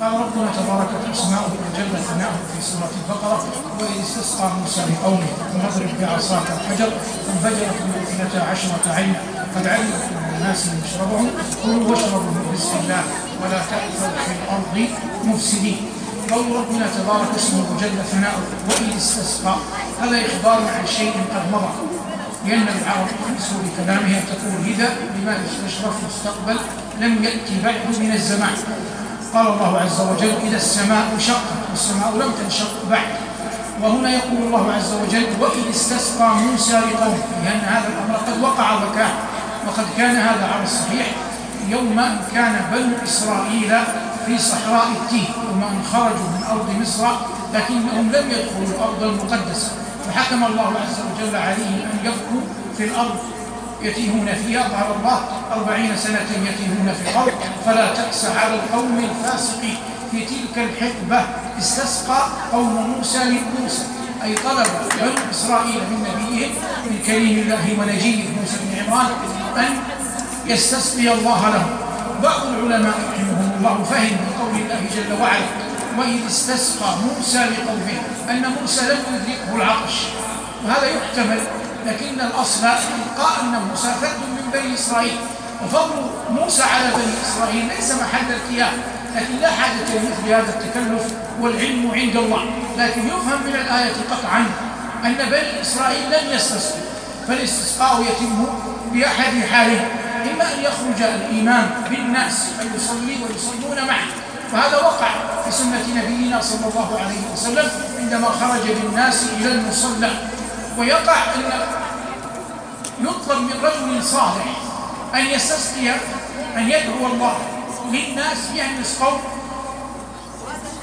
قال ربنا تباركت اسماؤه وجل ثناؤه في سورة البقرة واذ استسقى موسى لقومه ونضرب بعصاك الحجر فانفجرت منه اثنتا عشرة عينا قد علم كل الناس يشربهم كلوا واشربوا من رزق الله ولا تأثروا في الأرض مفسدين. قول ربنا تبارك اسمه وجل ثناؤه واذ استسقى هذا إخبار عن شيء قد مضى. لأن العرب في سوء كلامها تقول لذا؟ لما يشرف مستقبل؟ لم يأتي بعد من الزمان. قال الله عز وجل إذا السماء شقت والسماء لم تنشق بعد. وهنا يقول الله عز وجل وإذ استسقى موسى لقومه لأن هذا الأمر قد وقع وكان وقد كان هذا على الصحيح يوم كان بنو إسرائيل في صحراء التيه يوم أن خرجوا من أرض مصر لكنهم لم يدخلوا الأرض المقدسة. فحكم الله عز وجل عليهم أن يبقوا في الأرض. يتيهون فيها قال الله أربعين سنة يتيهون في الأرض فلا تأس على القوم الفاسقين. في تلك الحقبة استسقى قوم موسى لموسى أي طلب بنو إسرائيل من نبيهم من كريم الله ونجيه موسى بن عمران أن يستسقي الله لهم. بعض العلماء رحمهم الله فهم من قول الله جل وعلا وإذ استسقى موسى لقومه أن موسى لم يدركه العطش. وهذا يحتمل لكن الأصل إلقاء أن موسى فرد من بني إسرائيل. وفضل موسى على بني إسرائيل ليس محل ارتياح لكن لا حاجة لمثل هذا التكلف والعلم عند الله. لكن يفهم من الآية قطعا أن بني إسرائيل لن يستسقوا فالاستسقاء يتم بأحد حالين إما أن يخرج الإمام بالناس فيصلي ويصلون معه. وهذا وقع في سنة نبينا صلى الله عليه وسلم عندما خرج بالناس إلى المصلى. ويقع أن يطلب من رجل صالح أن يستسقي أن يدعو الله. للناس يهمس قوم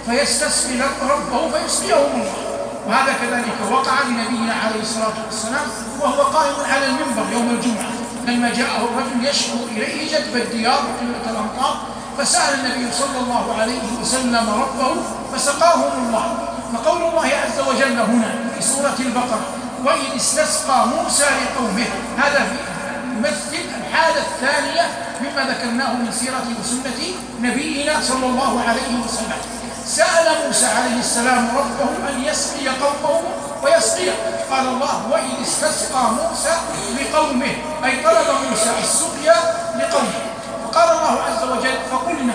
فيستسقي ربه فيسقيهم الله. وهذا كذلك وقع لنبينا عليه الصلاة والسلام وهو قائم على المنبر يوم الجمعة. لما جاءه الرجل يشكو إليه جدب الديار وقلة الأمطار فسأل النبي صلى الله عليه وسلم ربه فسقاهم الله. فقول الله عز وجل هنا في سورة البقرة وإذ استسقى موسى لقومه. هذا في يمثل الحالة الثانية مما ذكرناه من سيرة وسنة نبينا صلى الله عليه وسلم. سأل موسى عليه السلام ربه أن يسقي قومه ويسقي. قال الله وإذ استسقى موسى لقومه. أي طلب موسى السقيا لقومه. فقال الله عز وجل فقلنا.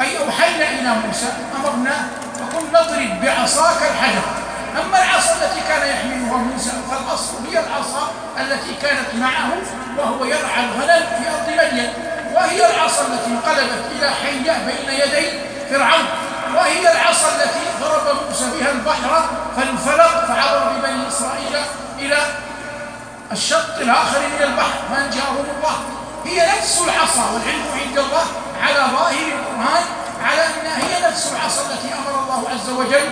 أي أوحينا إلى موسى أمرنا. فقل نضرب بعصاك الحجر. أما العصا التي كان يحملها موسى فالأصل هي العصا التي كانت معه وهو يرعى الغنم في أرض مدين. وهي العصا التي انقلبت إلى حية بين يدي فرعون. وهي العصا التي ضرب موسى بها البحر فانفلق فعبر ببني إسرائيل إلى الشط الآخر من البحر. فأنجاهم الله. هي نفس العصا والعلم عند الله على ظاهر القرآن على أنها هي نفس العصا التي أمر الله عز وجل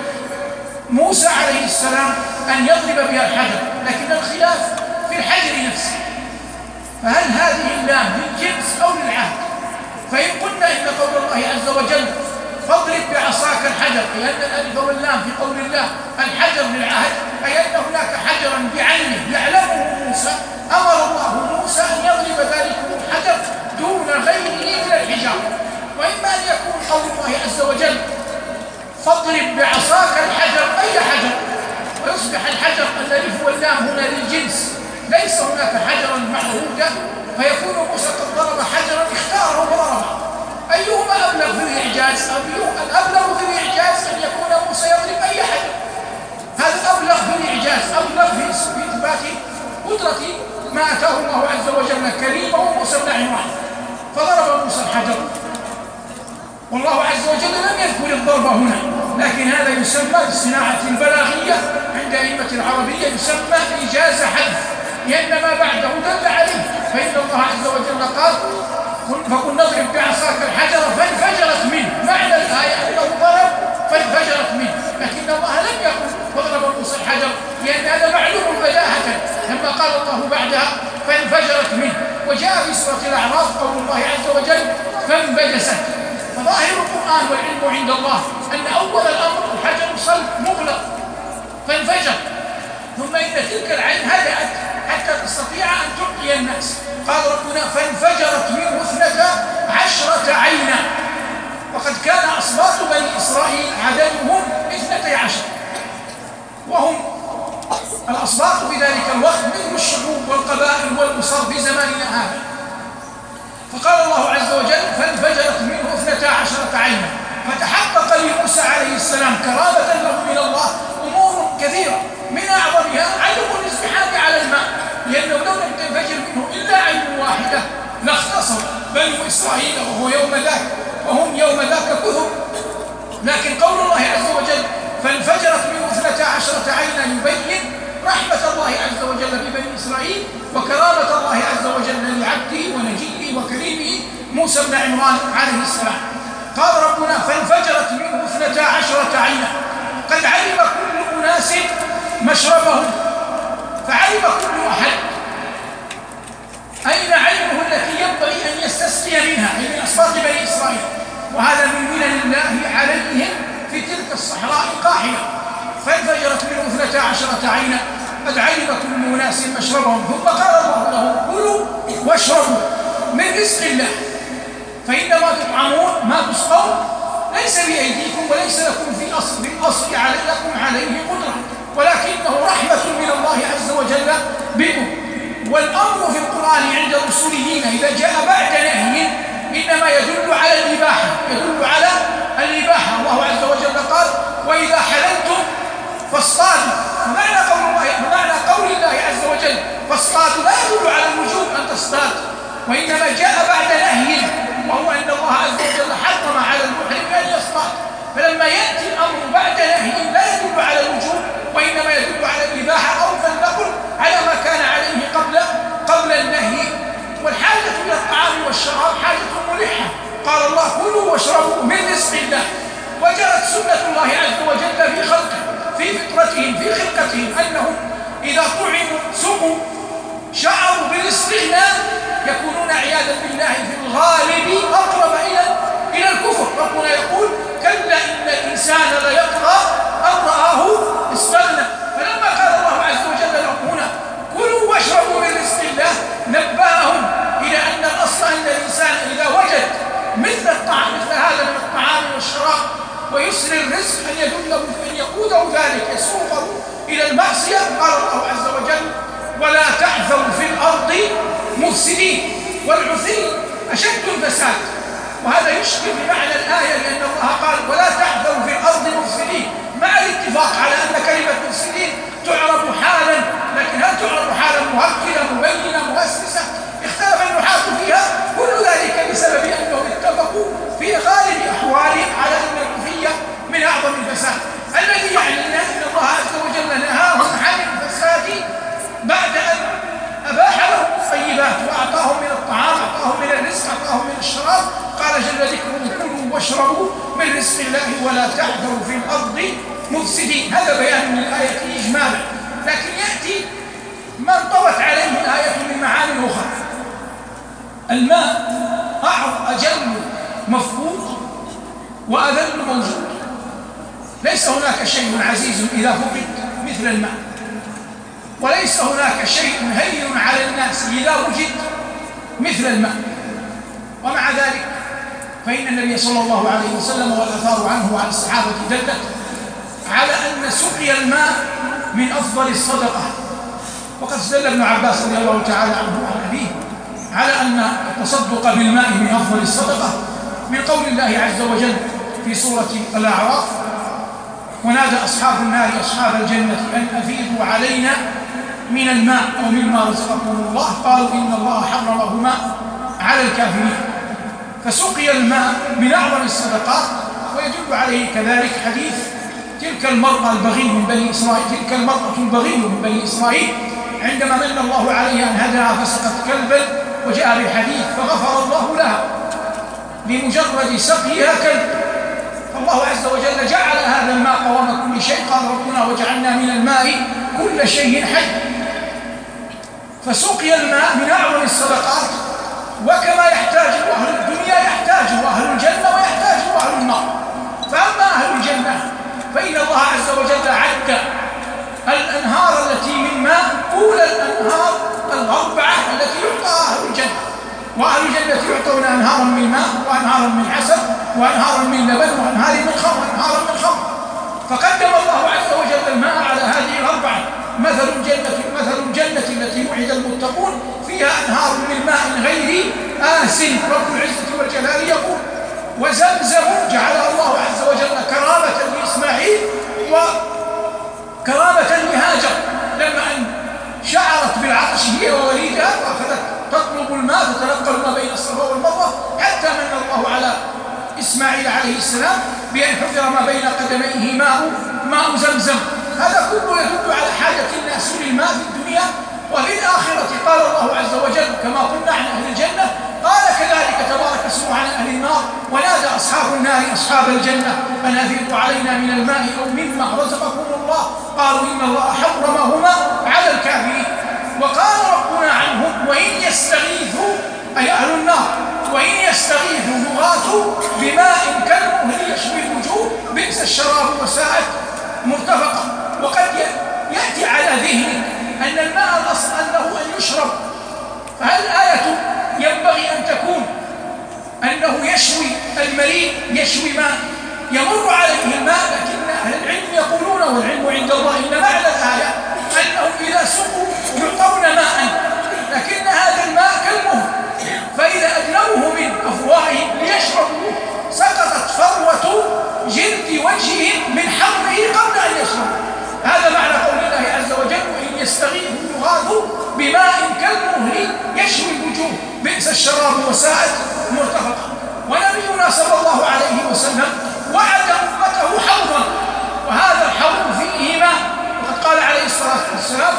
موسى عليه السلام أن يضرب بها الحجر لكن الخلاف في الحجر نفسه. فهل هذه اللام للجنس أو للعهد فإن قلنا إن قول الله عز وجل فاضرب بعصاك الحجر أي أن الألف واللام في قول الله الحجر للعهد أي أن هناك حجرا بعينه يعلمه موسى أمر الله موسى أن يضرب ذلك الحجر دون غيره من الحجارة. وإما أن يكون قول الله عز وجل فاضرب بعصاك الحجر أي حجر؟ ويصبح الحجر الألف واللام هنا للجنس. ليس هناك حجرا معهودا فيكون موسى قد ضرب حجرا اختاره وضربه. أيهما أبلغ في الإعجاز؟ الأبلغ في الإعجاز أن يكون موسى يضرب أي حجر؟ هذا أبلغ في الإعجاز؟ أبلغ في إثبات قدرة ما أتاه الله عز وجل كريمه موسى بن عمران. فضرب موسى الحجر. والله عز وجل لم يذكر الضرب هنا. لكن هذا يسمى بالصناعة البلاغية عند أئمة العربية يسمى إجازة حذف. لأن ما بعده دل عليه. فإن الله عز وجل قال فقل نضرب بعصاك الحجر فانفجرت منه. معنى الآية أنه ضرب فانفجرت منه. لكن الله لم يقل فضرب موسى الحجر لأن هذا معلوم بداهة لما قال الله بعدها فانفجرت منه وجاء في سورة الأعراف قول الله عز وجل فانبجست فظاهر القرآن والعلم عند الله. أن أول الأمر الحجر صلب مغلق فانفجر. ثم إن تلك العين هدأت حتى تستطيع أن تعطي الناس. قال ربنا فانفجرت منه اثنتا عشرة عينا. وقد كان أصباط بني إسرائيل عددهم اثنتي عشر. وهم الأصباط في ذلك الوقت منهم الشعوب والقبائل والأسر في زماننا هذا. فقال الله عز وجل فانفجرت منه اثنتا عشرة عينا. فتحقق لموسى عليه السلام كرامة له من الله أمور كثيرة. من أعظمها عدم الازدحام على الماء لأنه لم تنفجر منه إلا عين واحدة لاختصر بنو إسرائيل وهو يوم ذاك وهم يوم ذاك كثر لكن قول الله عز وجل فانفجرت منه اثنتا عشرة عينا يبين رحمة الله عز وجل ببني إسرائيل وكرامة الله عز وجل لعبده ونجيه وكريمه موسى بن عمران عليه السلام. قال ربنا فانفجرت منه اثنتا عشرة عينا. قد علم كل أناس مشربهم فعلم كل أحد. أين عينه التي ينبغي أن يستسقي منها؟ أي من أصوات بني إسرائيل. وهذا من منن الله عليهم في تلك الصحراء القاحلة فانفجرت منه اثنتا عشرة عينا. قد علم كل أناس مشربهم. ثم قال الله لهم كلوا واشربوا من رزق الله. فإنما تطعمون ما تسقون ليس بأيديكم وليس لكم في أصل بالأصل علي لكم عليه قدرة. ولكنه رحمة من الله عز وجل بكم والأمر في القرآن عند الأصوليين إذا جاء بعد نهي إنما يدل على الإباحة. يدل على الإباحة. الله عز وجل قال وإذا حللتم فاصطادوا. فمعنى قول الله فمعنى قول الله عز وجل فاصطادوا. لا يدل على الوجوب أن تصطاد وإنما جاء بعد نهي. وهو أن الله عز وجل حرم على المحرم أن يصطاد فلما يأتي الأمر بعد نهي لا يدل على الوجوب وإنما يدل على الإباحة أو فلنقل على ما كان عليه قبل قبل النهي. والحاجة إلى الطعام والشراب حاجة ملحة. قال الله كلوا واشربوا من رزق الله. وجرت سنة الله عز وجل في خلقه في فطرتهم في خلقتهم أنهم إذا طعموا سقوا شعروا بالاستغناء يكونون عياذا بالله في الغالب أقرب إلى إلى الكفر. ربنا يقول كلا إن الإنسان ليطغى أن رآه استغنى. فلما قال الله عز وجل لهم هنا كلوا واشربوا من رزق الله نبأهم إلى أن الأصل أن الإنسان إذا وجد مثل الطعام مثل هذا من الطعام والشراب ويسر الرزق أن يدله أن يقوده ذلك يسوقه إلى المعصية. قال الله عز وجل ولا تعثوا في الأرض مفسدين. والعثي أشد الفساد. وهذا يشكل بمعنى الآية لأن الله قال ولا تعثوا في الأرض مفسدين. مع الاتفاق على أن كلمة مفسدين تعرف حالا؟ لكن هل تعرف حالا مهكلة مبينة مؤسسة؟ اختلف النحاة فيها. كل ذلك بسبب أنهم اتفقوا في غالب أحوالهم على أن الكفية من أعظم الفساد. الذي يعني أن الله عز وجل نهاهم عن الفساد بعد أن أباح لهم الطيبات وأعطاهم من الطعام أعطاهم من الرزق أعطاهم من الشراب قال جل ذكره كلوا واشربوا من رزق الله ولا تعثوا في الأرض مفسدين هذا بيان من الآية إجمالا لكن يأتي ما انطوت عليه الآية من معاني أخرى الماء أعظم أجل مفقود وأذل موجود ليس هناك شيء عزيز إذا فقد مثل الماء وليس هناك شيء هين على الناس إذا وجد مثل الماء ومع ذلك فإن النبي صلى الله عليه وسلم والأثار عنه وعن الصحابة دلت على أن سقي الماء من أفضل الصدقة. وقد استدل ابن عباس رضي الله تعالى عنه وعن أبيه على أن التصدق بالماء من أفضل الصدقة. من قول الله عز وجل في سورة الأعراف ونادى أصحاب النار أصحاب الجنة أن أفيدوا علينا من الماء أو مما رزقكم الله. قالوا إن الله حرمهما على الكافرين. فسقي الماء من أعظم الصدقات ويدل عليه كذلك حديث تلك المرأة البغي من بني إسرائيل تلك المرأة البغي من بني إسرائيل. عندما من الله عليها أن هداها فسقت كلبا وجاء بالحديث فغفر الله لها بمجرد سقيها كلب. فالله عز وجل جعل هذا الماء قوام كل شيء. قال ربنا وجعلنا من الماء كل شيء حي. فسقي الماء من أعظم الصدقات وكما يحتاج أهل الدنيا يحتاج أهل الجنة ويحتاج أهل النار. فأما أهل الجنة فإن الله عز وجل عد الأنهار التي من ماء أولى الأنهار الأربعة التي يعطى أهل الجنة. وأهل الجنة يعطون أنهارا من ماء وأنهارا من عسل وأنهارا من لبن وأنهار من خمر وأنهارا من خمر. فقدم الله عز وجل الماء على هذه الأربعة. مثل الجنة مثل الجنة التي وعد المتقون فيها أنهار من ماء. آس رب العزة والجلال يقول وزمزم جعلها الله عز وجل كرامة لإسماعيل وكرامة لهاجر لما أن شعرت بالعطش هي ووليدها وأخذت تطلب الماء تتنقل ما بين الصفا والمروة حتى من الله على إسماعيل عليه السلام بأن حفر ما بين قدميه ماء ماء زمزم. هذا كله يدل على حاجة الناس للماء في الدنيا وفي الآخرة. قال الله عز وجل كما قلنا عن أهل الجنة. قال كذلك تبارك اسمه عن أهل النار ونادى أصحاب النار أصحاب الجنة أن أفيضوا علينا من الماء أو مما رزقكم الله. قالوا إن الله حرمهما على الكافرين. وقال ربنا عنهم وإن يستغيثوا أي أهل النار وإن يستغيثوا يغاثوا بماء كالمهل يشوي الوجوه بئس الشراب وساءت مرتفقة وقد يأتي على ذهنك أن الماء الأصل أنه أن يشرب فهل الآية ينبغي أن تكون؟ أنه يشوي المريء يشوي ماء يمر عليه. الماء لكن أهل العلم يقولون والعلم عند الله إن معنى الآية أنهم إذا سقوا يعطون ماء. لكن هذا الماء كالمهر فإذا أدنوه من أفواههم ليشربوا سقطت فروة جلد وجههم من حمره قبل أن يشربوا. هذا معنى قول الله عز وجل وإن يستغيثوا يغاثوا بماء كالمهل يشوي الوجوه. بئس الشراب وساءت مرتفقة. ونبينا صلى الله عليه وسلم وعد أمته حوضا. وهذا الحوض فيه ماء وقد قال عليه الصلاة والسلام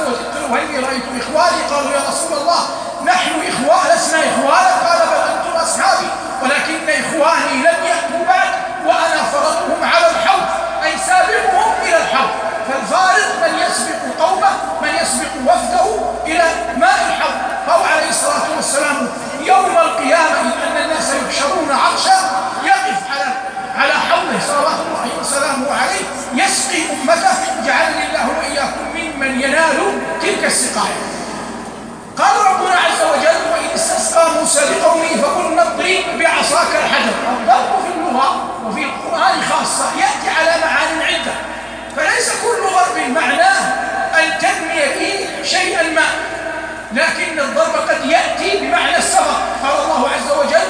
وإني رأيت إخواني؟ قالوا يا رسول الله نحن إخوان لسنا إخوانا. قال بل أنتم أصحابي ولكن إخواني لم يأتوا بعد وأنا فرضهم على الحوض أي سابقهم إلى الحوض. فالفارض من يسبق قومه من يسبق وفده إلى ماء الحوض فهو عليه الصلاة والسلام يوم القيامة أن الناس يحشرون عرشا يقف على على حوضه صلوات الله وسلامه عليه يسقي أمته جعلني الله وإياكم ممن ينال تلك السقاية قال ربنا عز وجل وإن استسقى موسى لقومه فقلنا اضرب بعصاك الحجر الضرب في اللغة وفي القرآن خاصة يأتي على معان عدة فليس كل ضرب معناه أن ترمي فيه شيئا ما لكن الضرب قد يأتي بمعنى السفر قال الله عز وجل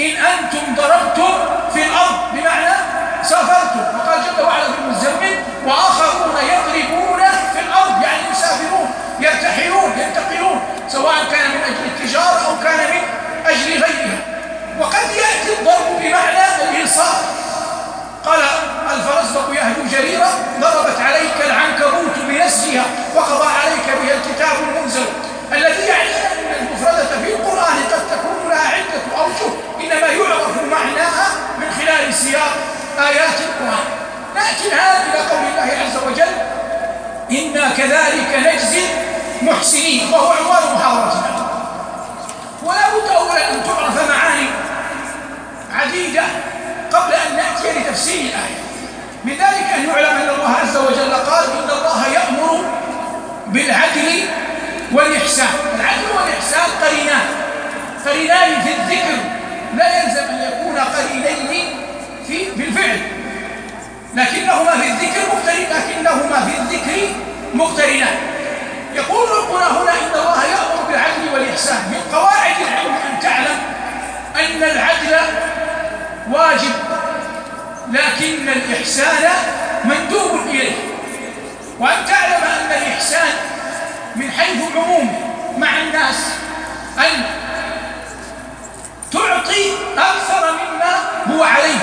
إن أنتم ضربتم في الأرض بمعنى سافرتم وقال جل وعلا في المزمل وآخرون يضربون في الأرض يعني يسافرون يرتحلون ينتقلون سواء كان من أجل التجارة أو كان من أجل غيرها وقد يأتي الضرب بمعنى الإنصاف قال الفرزدق يهدو جريرة ضربت عليك العنكبوت بنسجها وقضى عليك بها الكتاب المنزل الذي يعني أن المفردة في القرآن قد تكون لها عدة أوجه إنما يعرف معناها من خلال سياق آيات القرآن. نأتي الآن إلى قول الله عز وجل إنا كذلك نجزي محسنين وهو عنوان محاورتنا. ولا بد أولا أن تعرف معاني عديدة قبل أن نأتي لتفسير الآية. أن يعلم أن الله عز وجل قال إن الله يأمر بالعدل والإحسان. العدل والإحسان قرينان. قرينان في الذكر. لا يلزم أن يكون قرينين في بالفعل. لكنهما في الذكر مقترن لكنهما في الذكر مقترنان. يقول ربنا هنا إن الله يأمر بالعدل والإحسان. من قواعد العلم أن تعلم أن العدل واجب. لكن الإحسان مندوب إليه. وأن تعلم أن الإحسان من حيث العموم مع الناس أن تعطي أكثر مما هو عليه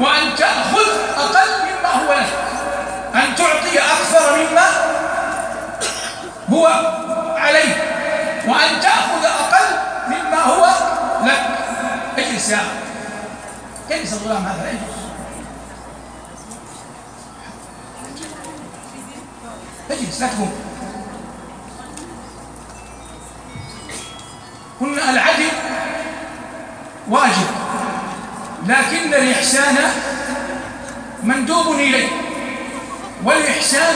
وأن تأخذ أقل مما هو لك أن تعطي أكثر مما هو عليه وأن تأخذ أقل مما هو لك. اجلس يا اجلس الغلام هذا؟ اجلس اجلس لا تقوم قلنا العدل واجب لكن الإحسان مندوب إليه. والإحسان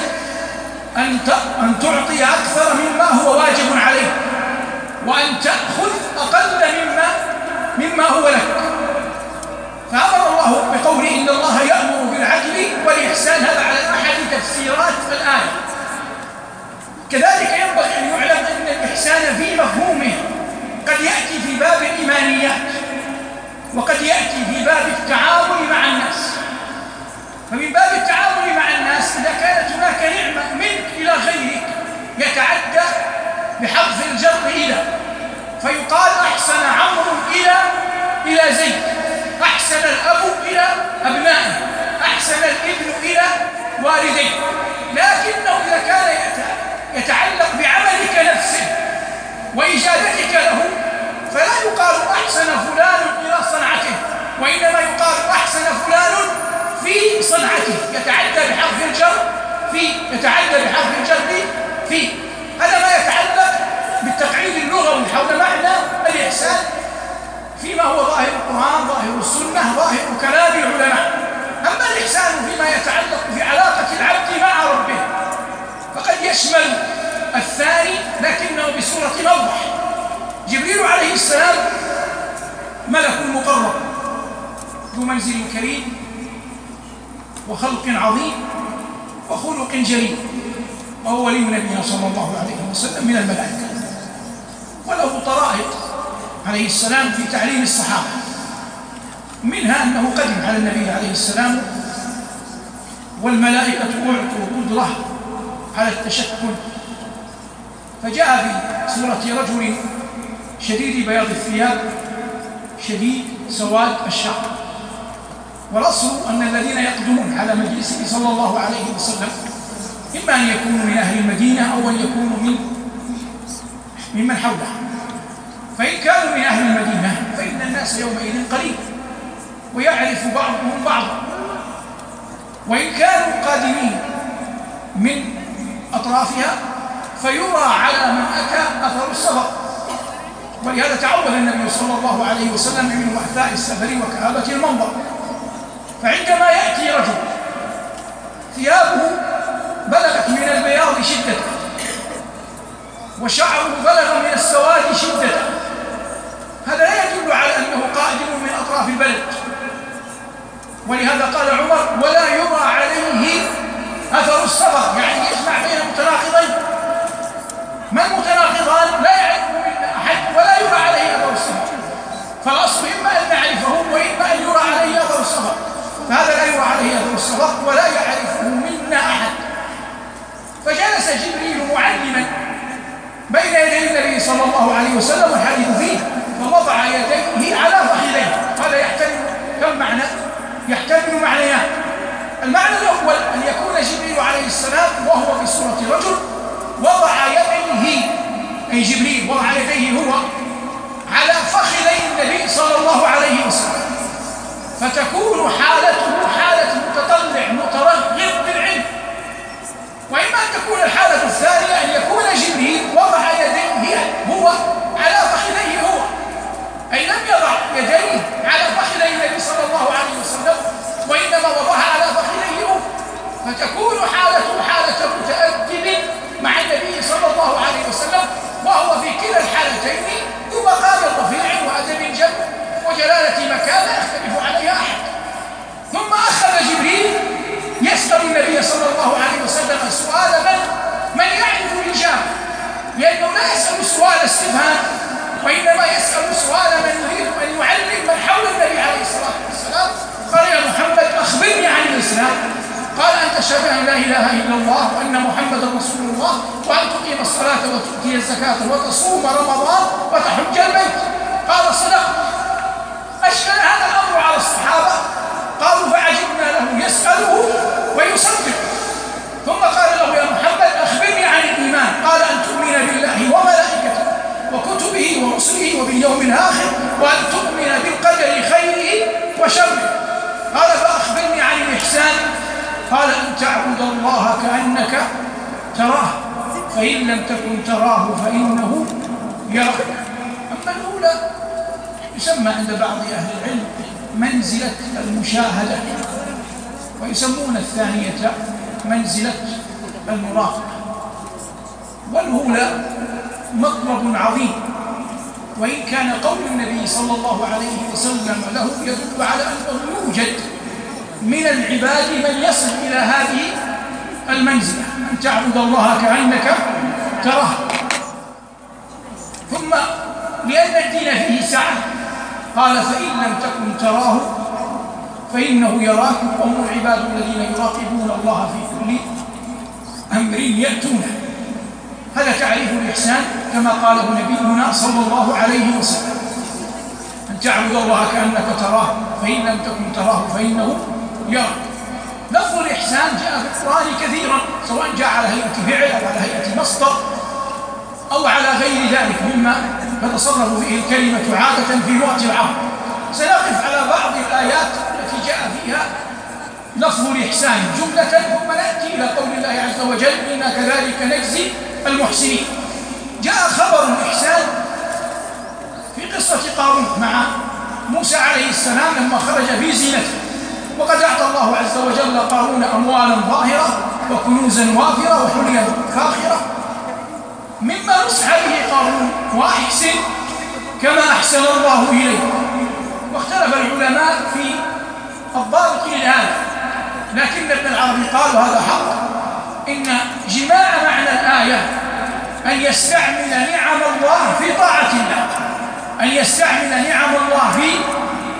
أن أن تعطي أكثر مما هو واجب عليه وأن تأخذ أقل مما مما هو لك. فأمر الله بقوله إن الله يأمر بالعدل والإحسان. هذا على أحد تفسيرات الآية. كذلك ينبغي أن يعلم أن الإحسان في مفهومه. قد يأتي في باب الإيمانيات وقد يأتي في باب التعامل مع الناس. فمن باب التعامل مع الناس إذا كانت هناك نعمة منك إلى غيرك يتعدى بحذف الجر إلى فيقال أحسن عمرو إلى إلى زيد. أحسن الأب إلى أبنائه. أحسن الابن إلى والديه. لكنه إذا كان يتعلق بعملك نفسه وإجابتك له فلا يقال أحسن فلان إلى صنعته وإنما يقال أحسن فلان في صنعته. يتعدى بحرف الجر في يتعدى بحرف الجر في. هذا ما يتعلق بالتقعيد اللغوي حول معنى الإحسان فيما هو ظاهر القرآن ظاهر السنة ظاهر كلام العلماء. أما الإحسان فيما يتعلق بعلاقة العبد مع ربه فقد يشمل الثاني لكنه بصورة أوضح جبريل عليه السلام ملك مقرب ذو منزل كريم وخلق عظيم وخلق جليل وهو ولي نبينا صلى الله عليه وسلم من الملائكة. وله طرائق عليه السلام في تعليم الصحابة. منها أنه قدم على النبي عليه السلام والملائكة أعطوا قدرة على التشكل. فجاء في صورة رجل شديد بياض الثياب شديد سواد الشعر. والأصل أن الذين يقدمون على مجلسه صلى الله عليه وسلم إما أن يكونوا من أهل المدينة أو أن يكونوا من ممن حوله فإن كانوا من أهل المدينة فإن الناس يومئذ قليل ويعرف بعضهم بعضا. وإن كانوا قادمين من أطرافها فيرى على من أتى أثر السفر. ولهذا تعود النبي صلى الله عليه وسلم من وحداء السفر وكآبة المنظر. فعندما يأتي رجل ثيابه بلغت من البياض شدة وشعره بلغ من السواد شدة هذا لا يدل على أنه قادم من أطراف البلد. ولهذا قال عمر ولا يرى عليه أثر السفر يعني يجمع بين متناقضين ما المتناقضان لا يعرفه منا أحد ولا يرى عليه أثر السفر فالأصل إما أن نعرفه وإما أن يرى عليه أثر السفر فهذا لا يرى عليه أثر السفر ولا يعرفه منا أحد. فجلس جبريل معلما بين يدي النبي صلى الله عليه وسلم والحديث فيه فوضع يديه على فخذيه هذا يحتمل كم معنى؟ يحتمل معنيان. المعنى الأول أن يكون جبريل عليه السلام وهو في صورة رجل وضع يديه أي جبريل وضع يديه هو على فخذي النبي صلى الله عليه وسلم. فتكون حالته حالة متطلع مترغب بالعلم. وإما أن تكون الحالة الثانية أن يكون جبريل وضع يديه هو على فخذيه هو أي لم يضع يديه فتكون حالته حالة متأدب مع النبي صلى الله عليه وسلم وهو في كلا الحالتين ذو مقام رفيع وأدب جم وجلالة مكان يختلف عليها أحد. ثم أخذ جبريل يسأل النبي صلى الله عليه وسلم سؤال من؟ من يعرف الإجابة؟ لأنه لا يسأل سؤال استفهام وإنما يسأل سؤال من يريد أن يعلم من حول النبي عليه الصلاة والسلام. قال يا محمد أخبرني عن الإسلام. قال أن تشهد أن لا إله إلا الله وأن محمدا رسول الله وأن تقيم الصلاة وتؤتي الزكاة وتصوم رمضان وتحج البيت. قال صدق. أشكل هذا الأمر على الصحابة. قالوا فعجبنا له يسأله ويصدق. ثم قال له يا محمد أخبرني عن الإيمان. قال أن تؤمن بالله وملائكته وكتبه ورسله وباليوم الآخر وأن تؤمن بالقدر خيره وشره. قال فأخبرني عن الإحسان قال أن تعبد الله كأنك تراه فإن لم تكن تراه فإنه يراك. أما الأولى يسمى عند بعض أهل العلم منزلة المشاهدة ويسمون الثانية منزلة المراقبة. والأولى مطلب عظيم وإن كان قول النبي صلى الله عليه وسلم له يدل على أنه يوجد من العباد من يصل إلى هذه المنزلة. أن تعبد الله كأنك تراه. ثم لأن الدين فيه سعة. قال فإن لم تكن تراه فإنه يراك وهم العباد الذين يراقبون الله في كل أمر يأتونه هذا تعريف الإحسان كما قاله نبينا صلى الله عليه وسلم. أن تعبد الله كأنك تراه. فإن لم تكن تراه فإنه لفظ الإحسان جاء في القرآن كثيرا سواء جاء على هيئة فعل أو على هيئة مصدر أو على غير ذلك مما تتصرف به الكلمة عادة في لغة العرب سنقف على بعض الآيات التي جاء فيها لفظ الإحسان. جملة ثم نأتي إلى قول الله عز وجل إنا كذلك نجزي المحسنين. جاء خبر الإحسان في قصة قارون مع موسى عليه السلام لما خرج في زينته. وقد أعطى الله عز وجل قارون أموالا ظاهرة وكنوزا وافرة وحليا فاخرة. مما نصح به قارون وأحسن كما أحسن الله إليه. واختلف العلماء في الضابط لهذا لكن ابن العربي قال وهذا حق. إن جماع معنى الآية أن يستعمل نعم الله في طاعة الله. أن يستعمل نعم الله في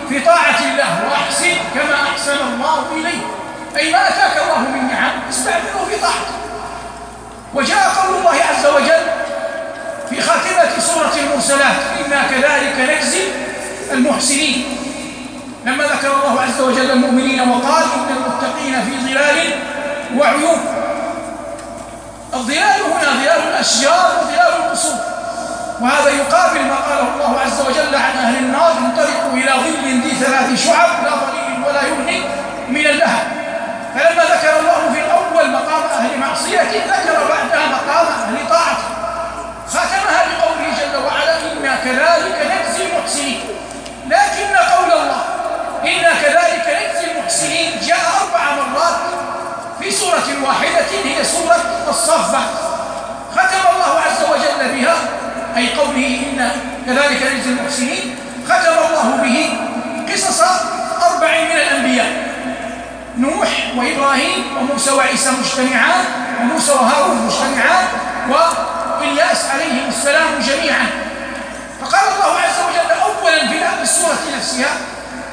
في طاعة الله وأحسن كما أحسن الله إليه أي ما أتاك الله من نعم استعمله في طاعته. وجاء قول الله عز وجل في خاتمة سورة المرسلات إنا كذلك نجزي المحسنين. لما ذكر الله عز وجل المؤمنين وقال إن المتقين في ظلال وعيون. الظلال هنا ظلال الأشجار وظلال القصور. وهذا يقابل ما قاله الله عز وجل عن أهل النار انطلقوا إلى ظل ذي ثلاث شعب لا ظليل ولا يغني من اللهب. فلما ذكر الله في الأول مقام أهل معصيته ذكر بعدها مقام أهل طاعته ختمها بقوله جل وعلا إنا كذلك نجزي المحسنين لكن قول الله إنا كذلك نجزي المحسنين جاء أربع مرات في سورة واحدة هي سورة الصفات ختم الله عز وجل بها أي قوله إنا نجزي المحسنين ختم الله به قصص أربع من الأنبياء. نوح وإبراهيم وموسى وعيسى مجتمعان وموسى وهارون مجتمعان وإلياس عليهم السلام جميعا. فقال الله عز وجل أولا في السورة نفسها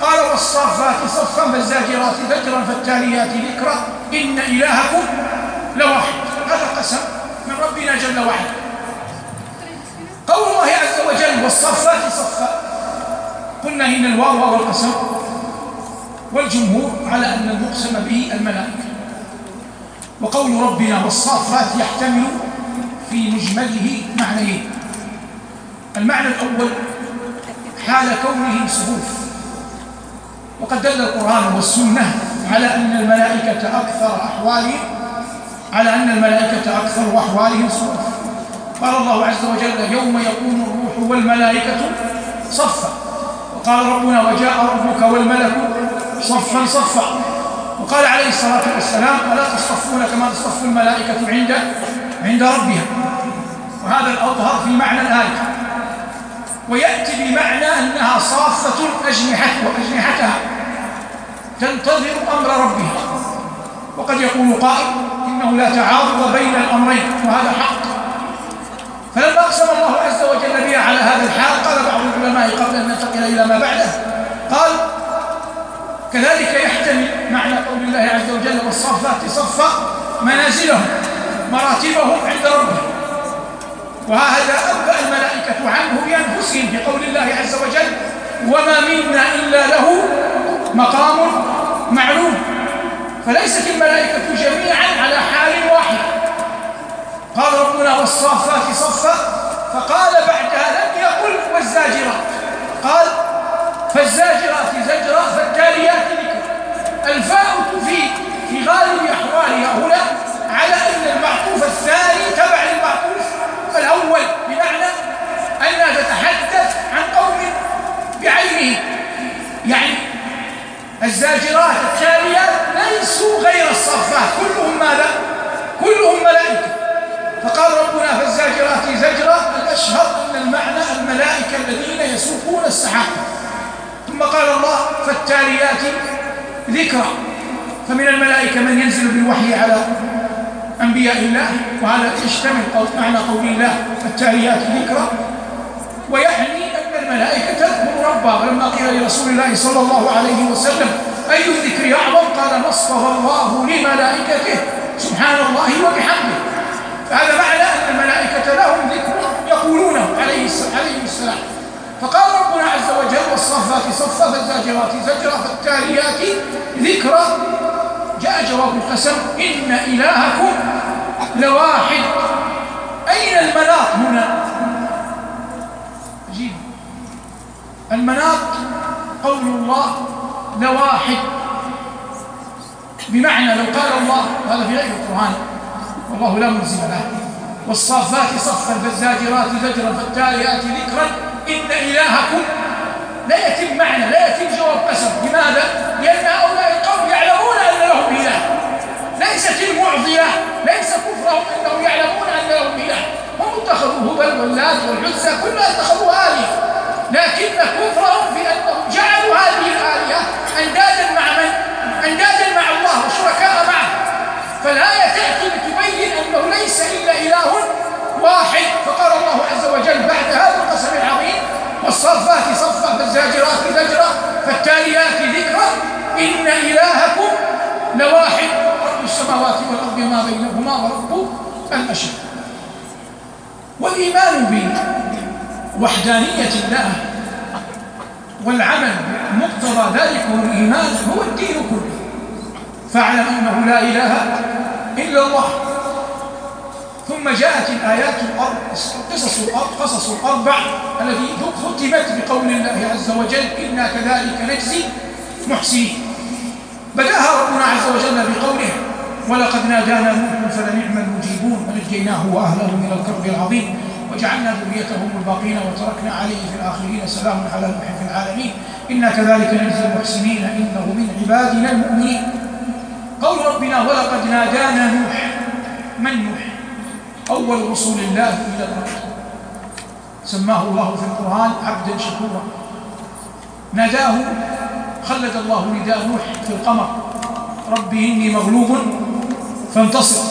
قال والصافات صفا فالزاجرات زجرا فالتاليات ذكرا إن إلهكم لواحد. هذا قسم من ربنا جل وعلا. قول الله عز وجل والصفات صفا قلنا إن الواو والقسم والجمهور على أن المقسم به الملائكة. وقول ربنا والصافات يحتمل في مجمله معنيين. المعنى الأول حال كونهم صفوف. وقد دل القرآن والسنة على أن الملائكة أكثر أحوالهم على أن الملائكة أكثر أحوالهم صفوف. قال الله عز وجل يوم يقوم الروح والملائكة صفا. وقال ربنا وجاء ربك والملك صفا صفا. وقال عليه الصلاة والسلام ألا تصطفون كما تصطف الملائكة عند عند ربها. وهذا الأظهر في معنى الآية. ويأتي بمعنى أنها صافة أجنحة وأجنحتها تنتظر أمر ربها. وقد يقول قائل إنه لا تعارض بين الأمرين وهذا حق. فلما أقسم الله عز وجل بها على هذا الحال قال بعض العلماء قبل أن ننتقل إلى ما بعده قال كذلك يحتمل معنى قول الله عز وجل والصافات صفا منازلهم مراتبهم عند ربهم. وهذا أنبأ الملائكة عنه بأنفسهم في قول الله عز وجل وما منا إلا له مقام معلوم. فليست الملائكة جميعا على حال ربنا والصافات صفا. فقال بعدها لم يقل والزاجرات. قال فالزاجرات زجرا فالتاليات ذكرا الفاء تفيد في غالب أحوالها هنا على أن المعطوف الثاني تبع المعطوف الأول. بمعنى أنها تتحدث عن قوم بعينه. يعني الزاجرات التاليات ليسوا غير الصفات كلهم ماذا؟ كلهم ملائكة. فقال ربنا فالزاجرات زجرا والأشهر أن المعنى الملائكة الذين يسوقون السحاب. ثم قال الله فالتاليات ذكرى. فمن الملائكة من ينزل بالوحي على أنبياء الله وهذا يشتمل معنى قول الله فالتاليات ذكرى. ويعني أن الملائكة تذكر ربها ولما قيل لرسول الله صلى الله عليه وسلم أي الذكر أعظم قال نصفه الله لملائكته. سبحان الله وبحمده. فهذا معنى أن الملائكة لهم ذكر يقولونه عليه السلام. فقال ربنا عز وجل والصفات صفا فالزاجرات زجرا فالتاليات ذكرى جاء جواب القسم إن إلهكم لواحد. أين المناط هنا؟ عجيب المناط قول الله لواحد. بمعنى لو قال الله هذا في غير القرآن. والله لا ملزم له والصافات صفا فالزاجرات زجرا فالتاليات ذكرا. إن إلهكم لا يتم معنى لا يتم جواب قسم. لماذا؟ لأن هؤلاء القوم يعلمون أن لهم إله. ليست المعضلة ليس كفرهم أنهم يعلمون أن لهم إله. هم اتخذوا هبل واللات والعزى كلها اتخذوا آلهة. لكن كفرهم في أنهم جعلوا هذه الآلهة أندادا مع من؟ أندادا مع الله وشركاء معه فالآية تأتي لتبين أنه ليس إلا إله واحد فقال الله عز وجل بعد هذا القسم العظيم والصفات صفا فالزاجرات زجرا فالتاليات ذكرا إن إلهكم لواحد رب السماوات والأرض وما بينهما ورب المشرق والإيمان بوحدانية الله والعمل مقتضى ذلك والإيمان هو الدين كله. فاعلم أنه لا إله إلا الله. ثم جاءت الآيات الأربع قصص قصص الأربع التي ختمت بقول الله عز وجل إنا كذلك نجزي محسنين بدأها ربنا عز وجل بقوله ولقد نادانا نوح فلنعم المجيبون ونجيناه وأهله من الكرب العظيم وجعلنا ذريتهم الباقين وتركنا عليه في الآخرين سلام على نوح في العالمين. إنا كذلك نجزي المحسنين. إنه من عبادنا المؤمنين. قول ربنا ولقد نادانا نوح. من نوح؟ أول رسول الله إلى الأرض. سماه الله في القرآن عبدا شكورا. ناداه خلد الله نداء نوح في القمر. ربي إني مغلوب فانتصر.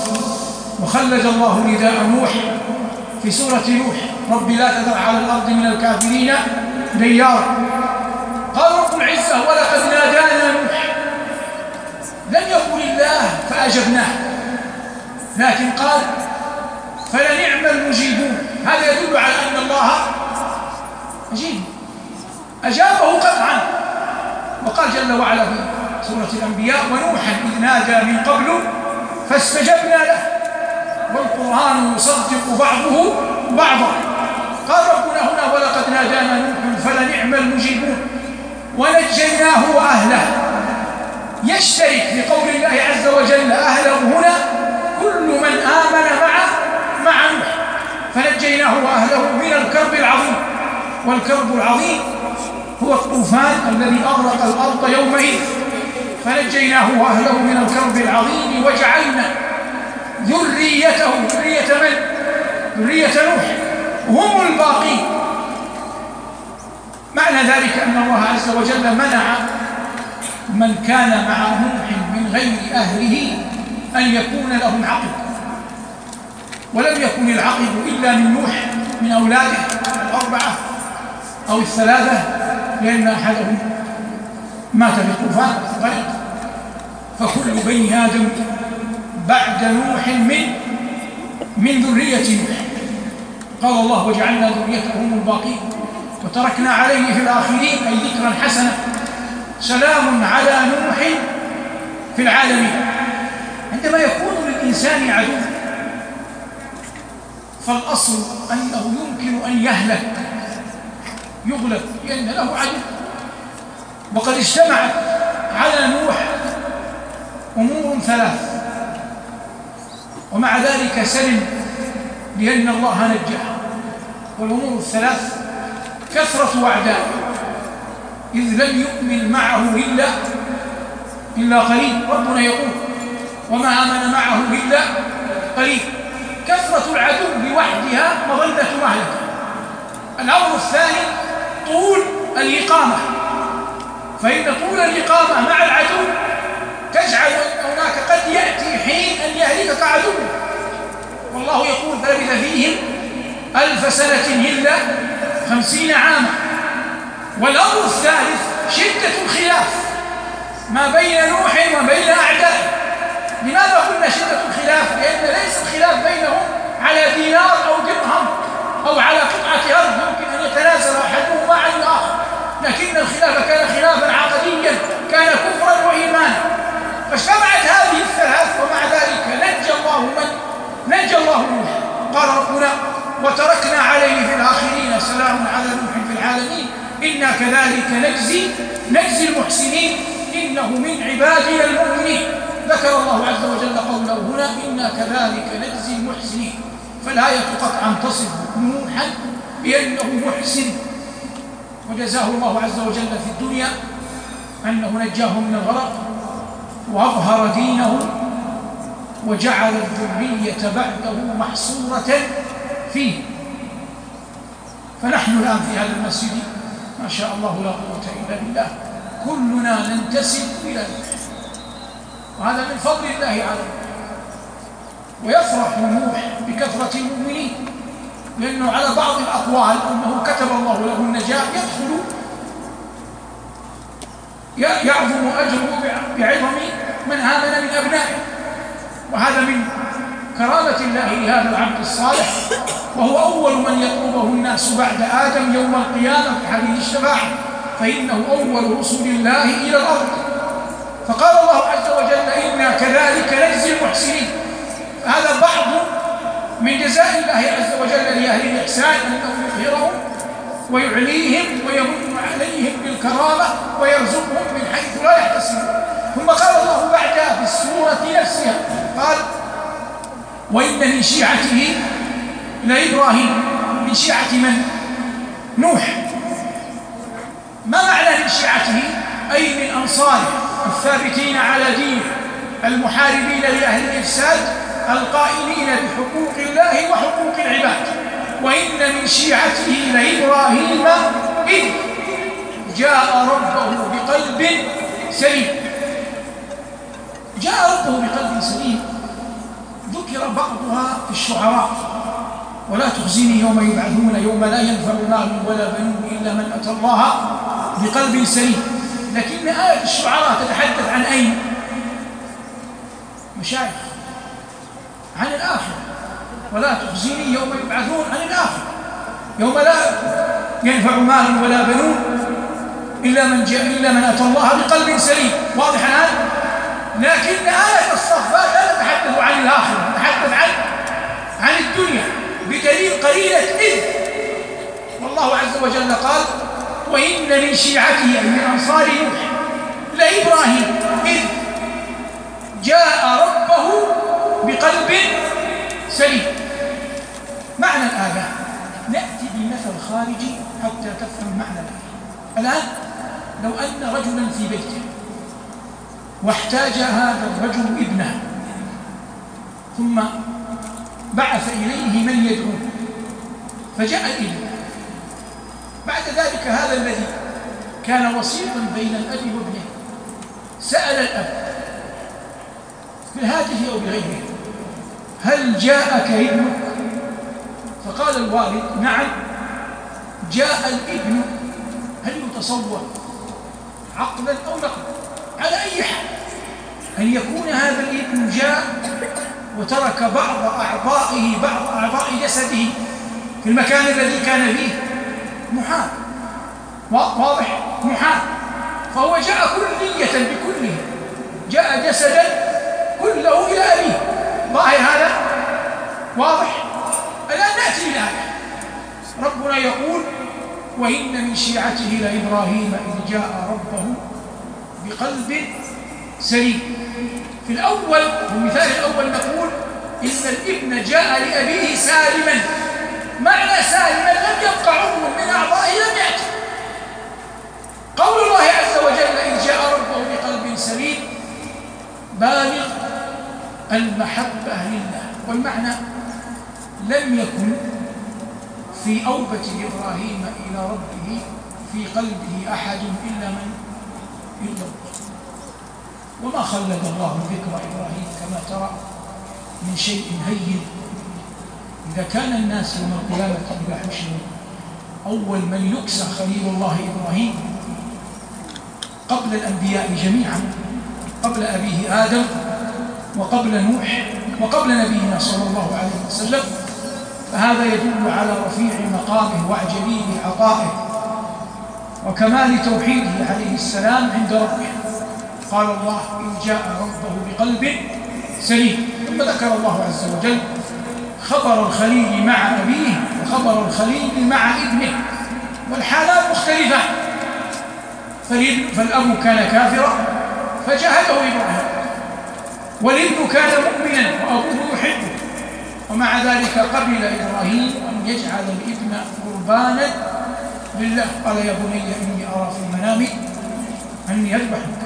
وخلد الله نداء نوح في سورة نوح. ربي لا تذر على الأرض من الكافرين ديارا. قال رب العزة ولقد نادانا نوح. لم يقل الله فأجبناه. لكن قال فلنعم المجيبون. هذا يدل على أن الله أجيب أجابه قطعا. وقال جل وعلا في سورة الأنبياء ونوحا إذ نادى من قبل فاستجبنا له. والقرآن يصدق بعضه بعضا. قال ربنا هنا ولقد نادانا نوح فلنعم المجيبون. ونجيناه وأهله. يشترك بقول الله عز وجل أهله هنا كل من آمن معه مع نوح. فنجيناه وأهله من الكرب العظيم. والكرب العظيم هو الطوفان الذي أغرق الأرض يومئذ. فنجيناه وأهله من الكرب العظيم وجعلنا ذريته ذرية من؟ ذرية نوح. هم الباقين. معنى ذلك أن الله عز وجل منع من كان مع نوح من غير أهله أن يكون لهم عقب ولم يكن العقب إلا من نوح من أولاده الأربعة أو الثلاثة لأن أحدهم مات في الطوفان غرق فكل بني آدم بعد نوح من من ذرية نوح. قال الله وجعلنا ذريتهم الباقين. وتركنا عليه في الآخرين أي ذكرا حسنا. سلام على نوح في العالمين. عندما يكون للإنسان عدو فالأصل أنه يمكن أن يهلك يغلب لأن له عدو. وقد اجتمعت على نوح أمور ثلاث. ومع ذلك سلم لأن الله نجاه. والأمور الثلاث كثرة أعدائه إذ لم يؤمن معه إلا إلا قليل. ربنا يقول وما آمن معه إلا قليل. كثرة العدو لوحدها مظلة مهلكة الأمر الثاني طول الإقامة. فإن طول الإقامة مع العدو تجعل هناك قد يأتي حين أن يهلكك عدو. والله يقول فلبث فيهم ألف سنة إلا خمسين عاما. والأمر الثالث شدة الخلاف ما بين نوح وبين أعدائه لماذا قلنا شدة الخلاف؟ لأن ليس الخلاف بينهم على دينار أو درهم أو على قطعة أرض يمكن أن يتنازل أحدهما عن الآخر. لكن الخلاف كان خلافا كان كفرا وإيمانا. فاجتمعت هذه الثلاث ومع ذلك نجى الله من نجى الله نوح قال ربنا وتركنا عليه في الآخرين سلام على نوح في العالمين. إنا كذلك نجزي نجزي المحسنين. إنه من عبادنا المؤمنين. ذكر الله عز وجل قوله هنا إنا كذلك نجزي المحسنين. فالآية قطعا تصف نوحا بأنه محسن. وجزاه الله عز وجل في الدنيا. أنه نجاه من الغرق وأظهر دينه وجعل الذرية بعده محصورة فيه. فنحن الآن في هذا المسجد ما شاء الله لا قوة إلا بالله كلنا ننتسب إلى نوح وهذا من فضل الله علينا ويفرح نوح بكثرة المؤمنين لأنه على بعض الأقوال أنه كتب الله له النجاة يدخل يعظم أجره بعظم من آمن من أبنائه. وهذا من كرامة الله لهذا العبد الصالح. وهو أول من يطلبه الناس بعد آدم يوم القيامة في حديث الشفاعة. فإنه أول رسل الله إلى الأرض. فقال الله عز وجل إنا كذلك نجزي المحسنين. هذا بعض من جزاء الله عز وجل لأهل الإحسان أنه يظهرهم. ويعليهم ويمن عليهم بالكرامة ويرزقهم من حيث لا يحتسبون ثم قال الله بعدها في السورة نفسها قال وإن من شيعته لإبراهيم من شيعة من؟ نوح ما معنى من شيعته؟ أي من أنصاره الثابتين على دينه المحاربين لأهل الإفساد القائلين بحقوق الله وحقوق العباد وإن من شيعته لإبراهيم إذ جاء ربه بقلب سليم. جاء ربه بقلب سليم. ذكر بعضها في الشعراء. ولا تخزيني يوم يبعثون يوم لا ينفع مال ولا بنون إلا من أتى الله بقلب سليم. لكن آية الشعراء تتحدث عن أين؟ مشايخ. عن الآخرة. ولا تخزيني يوم يبعثون عن الآخرة. يوم لا ينفع مال ولا بنون إلا من جاء إلا من أتى الله بقلب سليم. واضح الآن؟ لكن آية الصفات لا تتحدث عن الآخرة تتحدث عن عن الدنيا بدليل قليلة إذ والله عز وجل قال وإن من شيعته أي من أنصار نوح لإبراهيم إذ جاء ربه بقلب سليم معنى الآية نأتي بمثل خارجي حتى تفهم معنى الآية الآن لو أن رجلا في بيته واحتاج هذا الرجل ابنه ثم بعث إليه من يدعوه فجاء الإبن. بعد ذلك هذا الذي كان وسيطا بين الأب وابنه سأل الأب بالهاتف أو بغيره. هل جاءك ابنك فقال الوالد نعم. جاء الابن هل يتصور عقلا أو نقلا؟ على أي حال أن يكون هذا الابن جاء وترك بعض أعضائه بعض أعضاء جسده في المكان الذي كان فيه محال. واضح؟ محال. فهو جاء كلية بكله جاء جسدا كله إلى أبيه ظاهر هذا واضح؟ الآن نأتي الآية ربنا يقول وإن من شيعته لإبراهيم إذ جاء ربه بقلب سليم. في الأول في المثال الأول نقول إن الابن جاء لأبيه سالما. معنى سالما لم يبقى عضو من أعضائه لم يأتي. قول الله عز وجل إذ جاء ربه بقلب سليم بالغ المحبة لله. والمعنى لم يكن في أوبة إبراهيم إلى ربه في قلبه أحد إلا من الله. وما خلد الله ذكر إبراهيم كما ترى من شيء هين. إذا كان الناس يوم القيامة إذا حشروا أول من يكسى خليل الله إبراهيم قبل الأنبياء جميعا قبل أبيه آدم وقبل نوح وقبل نبينا صلى الله عليه وسلم. فهذا يدل على رفيع مقامه وأعجبيه عطائه وكمال توحيده عليه السلام عند ربه. قال الله إن جاء ربه بقلب سليم. ثم ذكر الله عز وجل خبر الخليل مع أبيه وخبر الخليل مع ابنه والحالات مختلفة. فالأب كان كافرا فجهله إبراهيم والابن كان مؤمنا وأبوه يحبه ومع ذلك قبل إبراهيم أن يجعل الإبن قربانا لله. قال يا بني إني أرى في المنام أني أذبحك.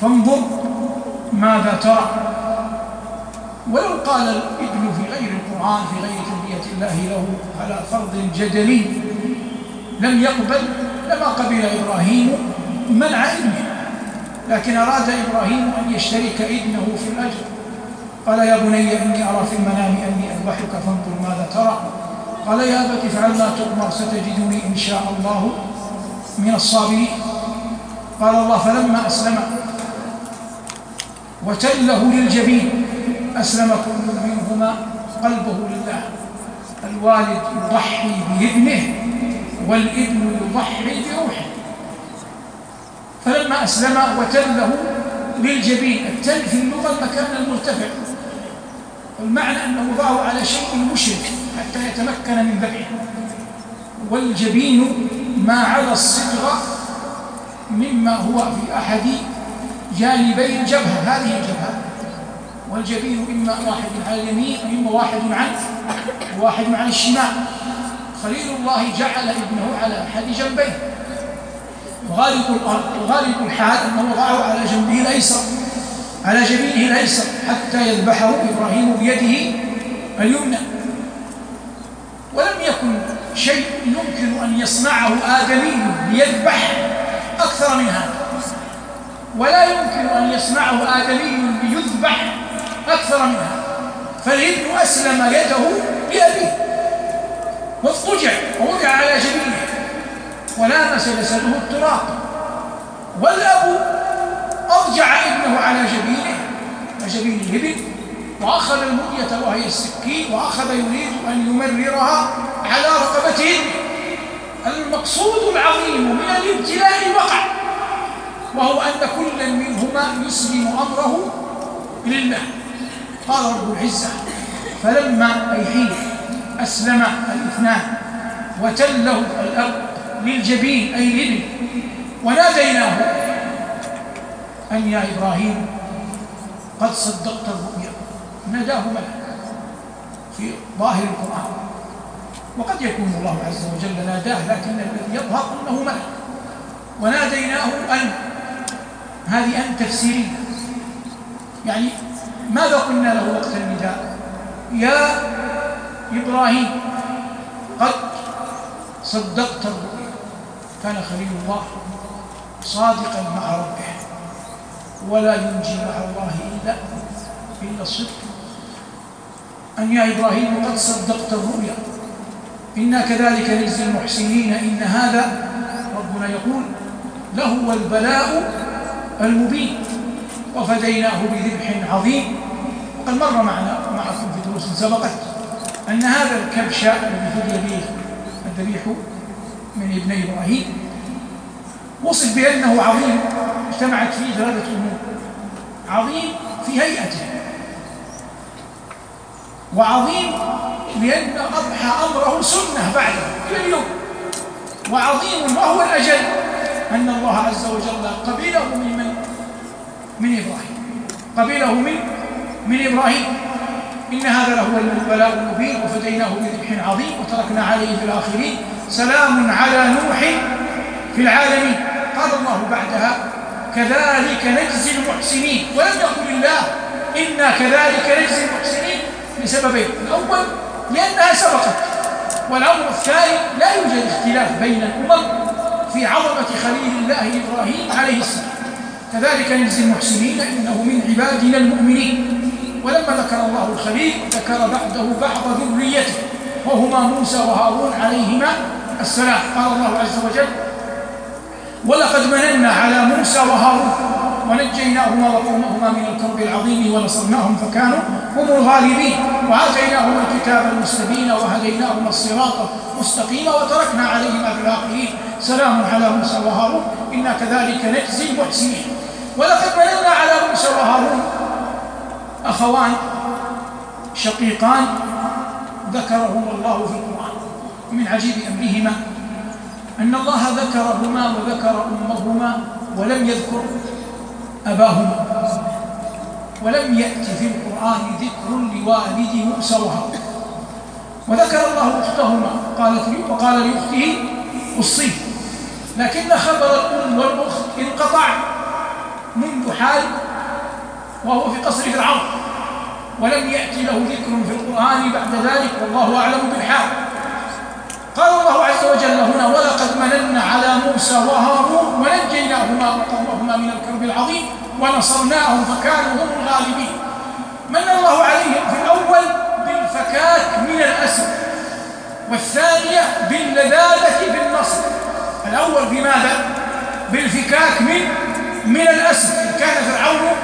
فانظر ماذا ترى. ولو قال الإبن في غير القرآن في غير تربية الله له على فرض جدلي لم يقبل لما قبل إبراهيم منع إبنه. لكن أراد إبراهيم أن يشترك ابنه في الأجر. قال يا بني إني أرى في المنام أني أذبحك فانظر ماذا ترى. قال يا أبت افعل ما تؤمر ستجدني إن شاء الله من الصابرين. قال الله فلما أسلم وتله للجبين أسلم كل منهما قلبه لله. الوالد يضحي بابنه والابن يضحي بروحه. فلما أسلم وتله للجبين التل في اللغة المكان المرتفع. والمعنى أنه وضعه على شيء مشرك حتى يتمكن من ذبحه والجبين ما على الصدغة مما هو في أحد جانبي الجبهة هذه الجبهة. والجبين إما واحد على اليمين وإما واحد عن واحد عن الشمال. خليل الله جعل ابنه على أحد جنبيه. وغالب الأرض وغالب الحال أنه وضعه على جنبه الأيسر. على جبينه الأيسر حتى يذبحه إبراهيم بيده اليمنى. ولم يكن شيء يمكن أن يصنعه آدمي ليذبح أكثر من هذا. ولا يمكن أن يصنعه آدمي ليذبح أكثر من هذا. فالابن أسلم يده لأبيه. واضطجع ووضع على جبينه. ولامس جسده التراب. والأب أضجع ابنه على جبينه وجبين الابن وأخذ المؤية وهي السكين وأخذ يريد أن يمررها على رقبته. المقصود العظيم من الابتلاء وقع وهو أن كل منهما يسلم أمره لله. قال رب العزة فلما أي حين أسلم الإثنان وتله الأب للجبين أي لابن وناديناه. أن يا إبراهيم قد صدقت الرؤيا. ناداه ملك في ظاهر القرآن. وقد يكون الله عز وجل ناداه لكن الذي يظهر أنه ملك. وناديناه أن هذه أن تفسيرية. يعني ماذا قلنا له وقت النداء؟ يا إبراهيم قد صدقت الرؤيا. كان خليل الله صادقا مع ربه ولا ينجي مع الله إلا إلا الصدق. أن يا إبراهيم قد صدقت الرؤيا إنا كذلك نجزي المحسنين إن هذا ربنا يقول لهو البلاء المبين وفديناه بذبح عظيم. وقد مر معنا معكم في دروس سبقت أن هذا الكبش الذي فدي به الذبيح من ابن إبراهيم. وصف بأنه عظيم اجتمعت فيه ثلاثة أمور عظيم في هيئته. وعظيم لأن أضحى أمره سنة بعده إلى اليوم. وعظيم وهو الأجل أن الله عز وجل قبله من من؟ من إبراهيم. قبله من من إبراهيم. إن هذا لهو البلاء المبين وفديناه بذبح عظيم وتركنا عليه في الآخرين. سلام على نوح في العالمين. قال الله بعدها كذلك نجزي المحسنين. ولم يقل الله إنا كذلك نجزي المحسنين. لسببين. الأول لأنها سبقت. والأمر الثاني لا يوجد اختلاف بين الأمم في عظمة خليل الله إبراهيم عليه السلام. كذلك نجزي المحسنين إنه من عبادنا المؤمنين. ولما ذكر الله الخليل ذكر بعده بعض ذريته وهما موسى وهارون عليهما السلام. قال الله عز وجل ولقد مننا على موسى وهارون ونجيناهما وقومهما من الكرب العظيم ونصرناهم فكانوا هم الغالبين وآتيناهما الكتاب المستبين وهديناهما الصراط المستقيم وتركنا عليهما في الآخرين سلام على موسى وهارون إنا كذلك نجزي المحسنين. ولقد مننا على موسى وهارون أخوان شقيقان ذكرهما الله في القرآن. من عجيب أمرهما أن الله ذكرهما وذكر أمهما ولم يذكر أباهما. ولم يأتي في القرآن ذكر لوالد موسى وهارون وذكر الله أختهما. قالت لي وقال لأخته قصيه لكن خبر الأم والأخت انقطع منذ حال وهو في قصر فرعون. ولم يأتي له ذكر في القرآن بعد ذلك والله أعلم بالحال. قال الله عز وجل هنا ولقد مننا على موسى وهارون ونجيناهما وقومهما من الكرب العظيم ونصرناهم فكانوا هم الغالبين. من الله عليهم في الأول؟ بالفكاك من الأسر والثانية باللذاذة في النصر. الأول بماذا؟ بالفكاك من من الأسر كان فرعون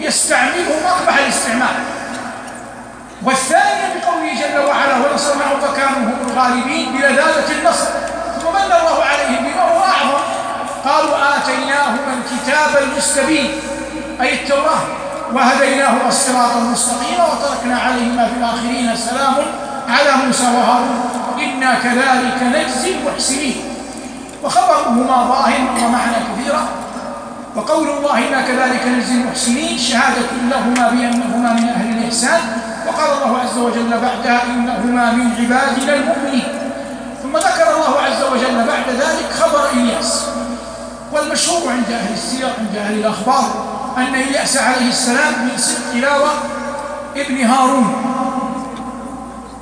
يستعملهم أقبح الاستعمال والثانية بقوله جل وعلا ونصرناهم فكانوا هم الغالبين بلذاذة النصر. ثم من الله عليهم بما هو أعظم؟ قالوا آتيناهما الكتاب المستبين. أي التوراة. وهديناهما الصراط المستقيم وتركنا عليهما في الآخرين سلام على موسى وهارون. إنا كذلك نجزي المحسنين. وخبرهما ظاهر ومعنى كثيرة وقول الله إنا كذلك نجزي المحسنين شهادة لهما بأنهما من أهل الإحسان. وقال الله عز وجل بعدها إنهما من عبادنا المؤمنين. ثم ذكر الله عز وجل بعد ذلك خبر إلياس. والمشهور عند أهل السير عند أهل الأخبار أن إلياس عليه السلام من سبط لاوى ابن هارون.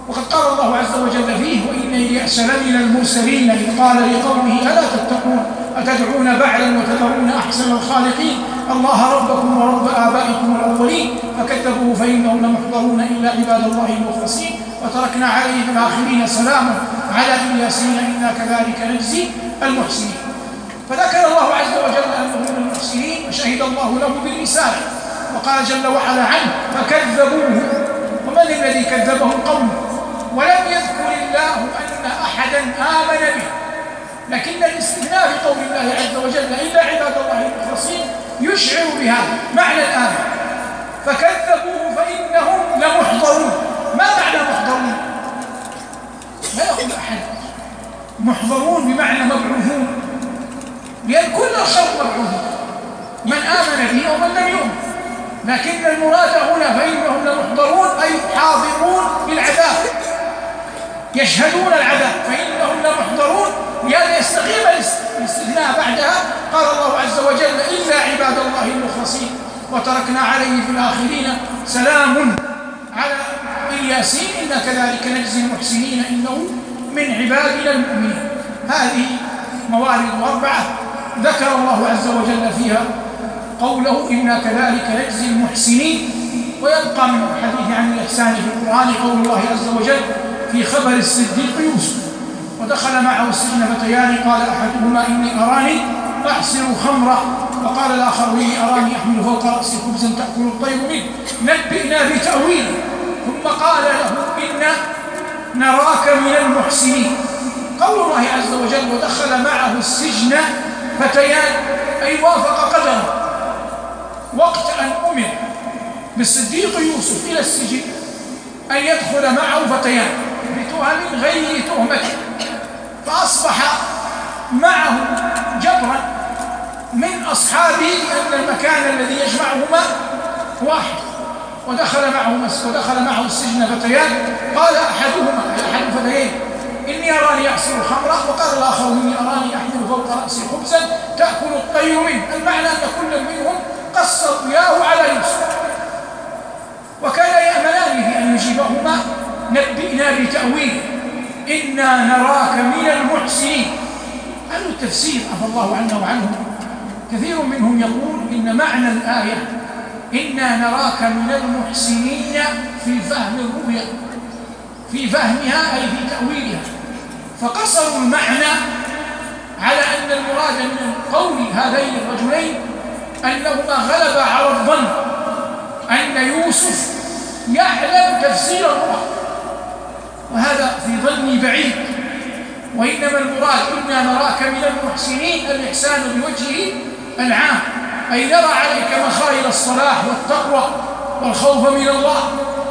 وقد قال الله عز وجل فيه وإن إلياس لمن المرسلين إذ قال لقومه ألا تتقون؟ أتدعون بعلا وتذرون أحسن الخالقين. الله ربكم ورب آبائكم الأولين. فكذبوه فإنهم لمحضرون إلا عباد الله المخلصين. وتركنا عليه في الآخرين سلاما على الياسين. إنا كذلك نجزي المحسنين. فذكر الله عز وجل أنه من المحسنين وشهد الله له بالرسالة. وقال جل وعلا عنه فكذبوه. ومن الذي كذبهم؟ قومه. ولم يذكر الله أن أحدا آمن به. لكن الاستثناء في قول الله عز وجل إلا عباد الله المخلصين يشعر بهذا معنى الآية. فكذبوه فإنهم لمحضرون. ما معنى محضرون؟ لا يقول أحد. محضرون بمعنى مبعوثون. لأن كل الخلق مبعوثون. من آمن به ومن لم يؤمن. لكن المراد هنا فإنهم لمحضرون أي حاضرون بالعذاب. يشهدون العذاب فإنهم لمحضرون. لأن يستقيم الاستثناء بعدها. قال الله عز وجل إلا عباد الله المخلصين. وتركنا عليه في الآخرين سلام على الياسين إنا كذلك نجزي المحسنين. إنه من عبادنا المؤمنين. هذه موارد أربعة ذكر الله عز وجل فيها قوله إنا كذلك نجزي المحسنين. ويبقى من الحديث عن الإحسان في القرآن قول الله عز وجل في خبر الصديق يوسف. ودخل معه السجن فتيان قال أحدهما إني أراني أعصر خمرا وقال الآخر إني أراني أحمل فوق رأسي خبزا تأكل الطير منه. نبئنا بتأويله ثم قال له إنا نراك من المحسنين. قول الله عز وجل ودخل معه السجن فتيان أي وافق قدره. وقت أن أمر بالصديق يوسف إلى السجن أن يدخل معه فتيان بتهم غير تهمته فأصبح معه جبرا من أصحابه أن المكان الذي يجمعهما واحد. ودخل معه ودخل معه السجن فتيان. قال أحدهما أحد الفتيين إني أراني أعصر خمرا وقال الآخر إني أراني أحمل فوق رأسي خبزا تأكل الطير منه. المعنى أن كل منهم قص رؤياه على يوسف. وكان يأملان في أن يجيبهما نبئنا بتأويله إنا نراك من المحسنين. أهل التفسير عفى الله عنا وعنهم كثير منهم يقول إن معنى الآية إنا نراك من المحسنين في فهم الرؤيا في فهمها أي في تأويلها. فقصروا المعنى على أن المراد من قول هذين الرجلين أنهما غلب على الظن أن يوسف يعلم تفسير الرؤى وهذا في ظني بعيد. وإنما المراد إنا نراك من المحسنين الإحسان بوجهه العام. أي نرى عليك مخايل الصلاح والتقوى والخوف من الله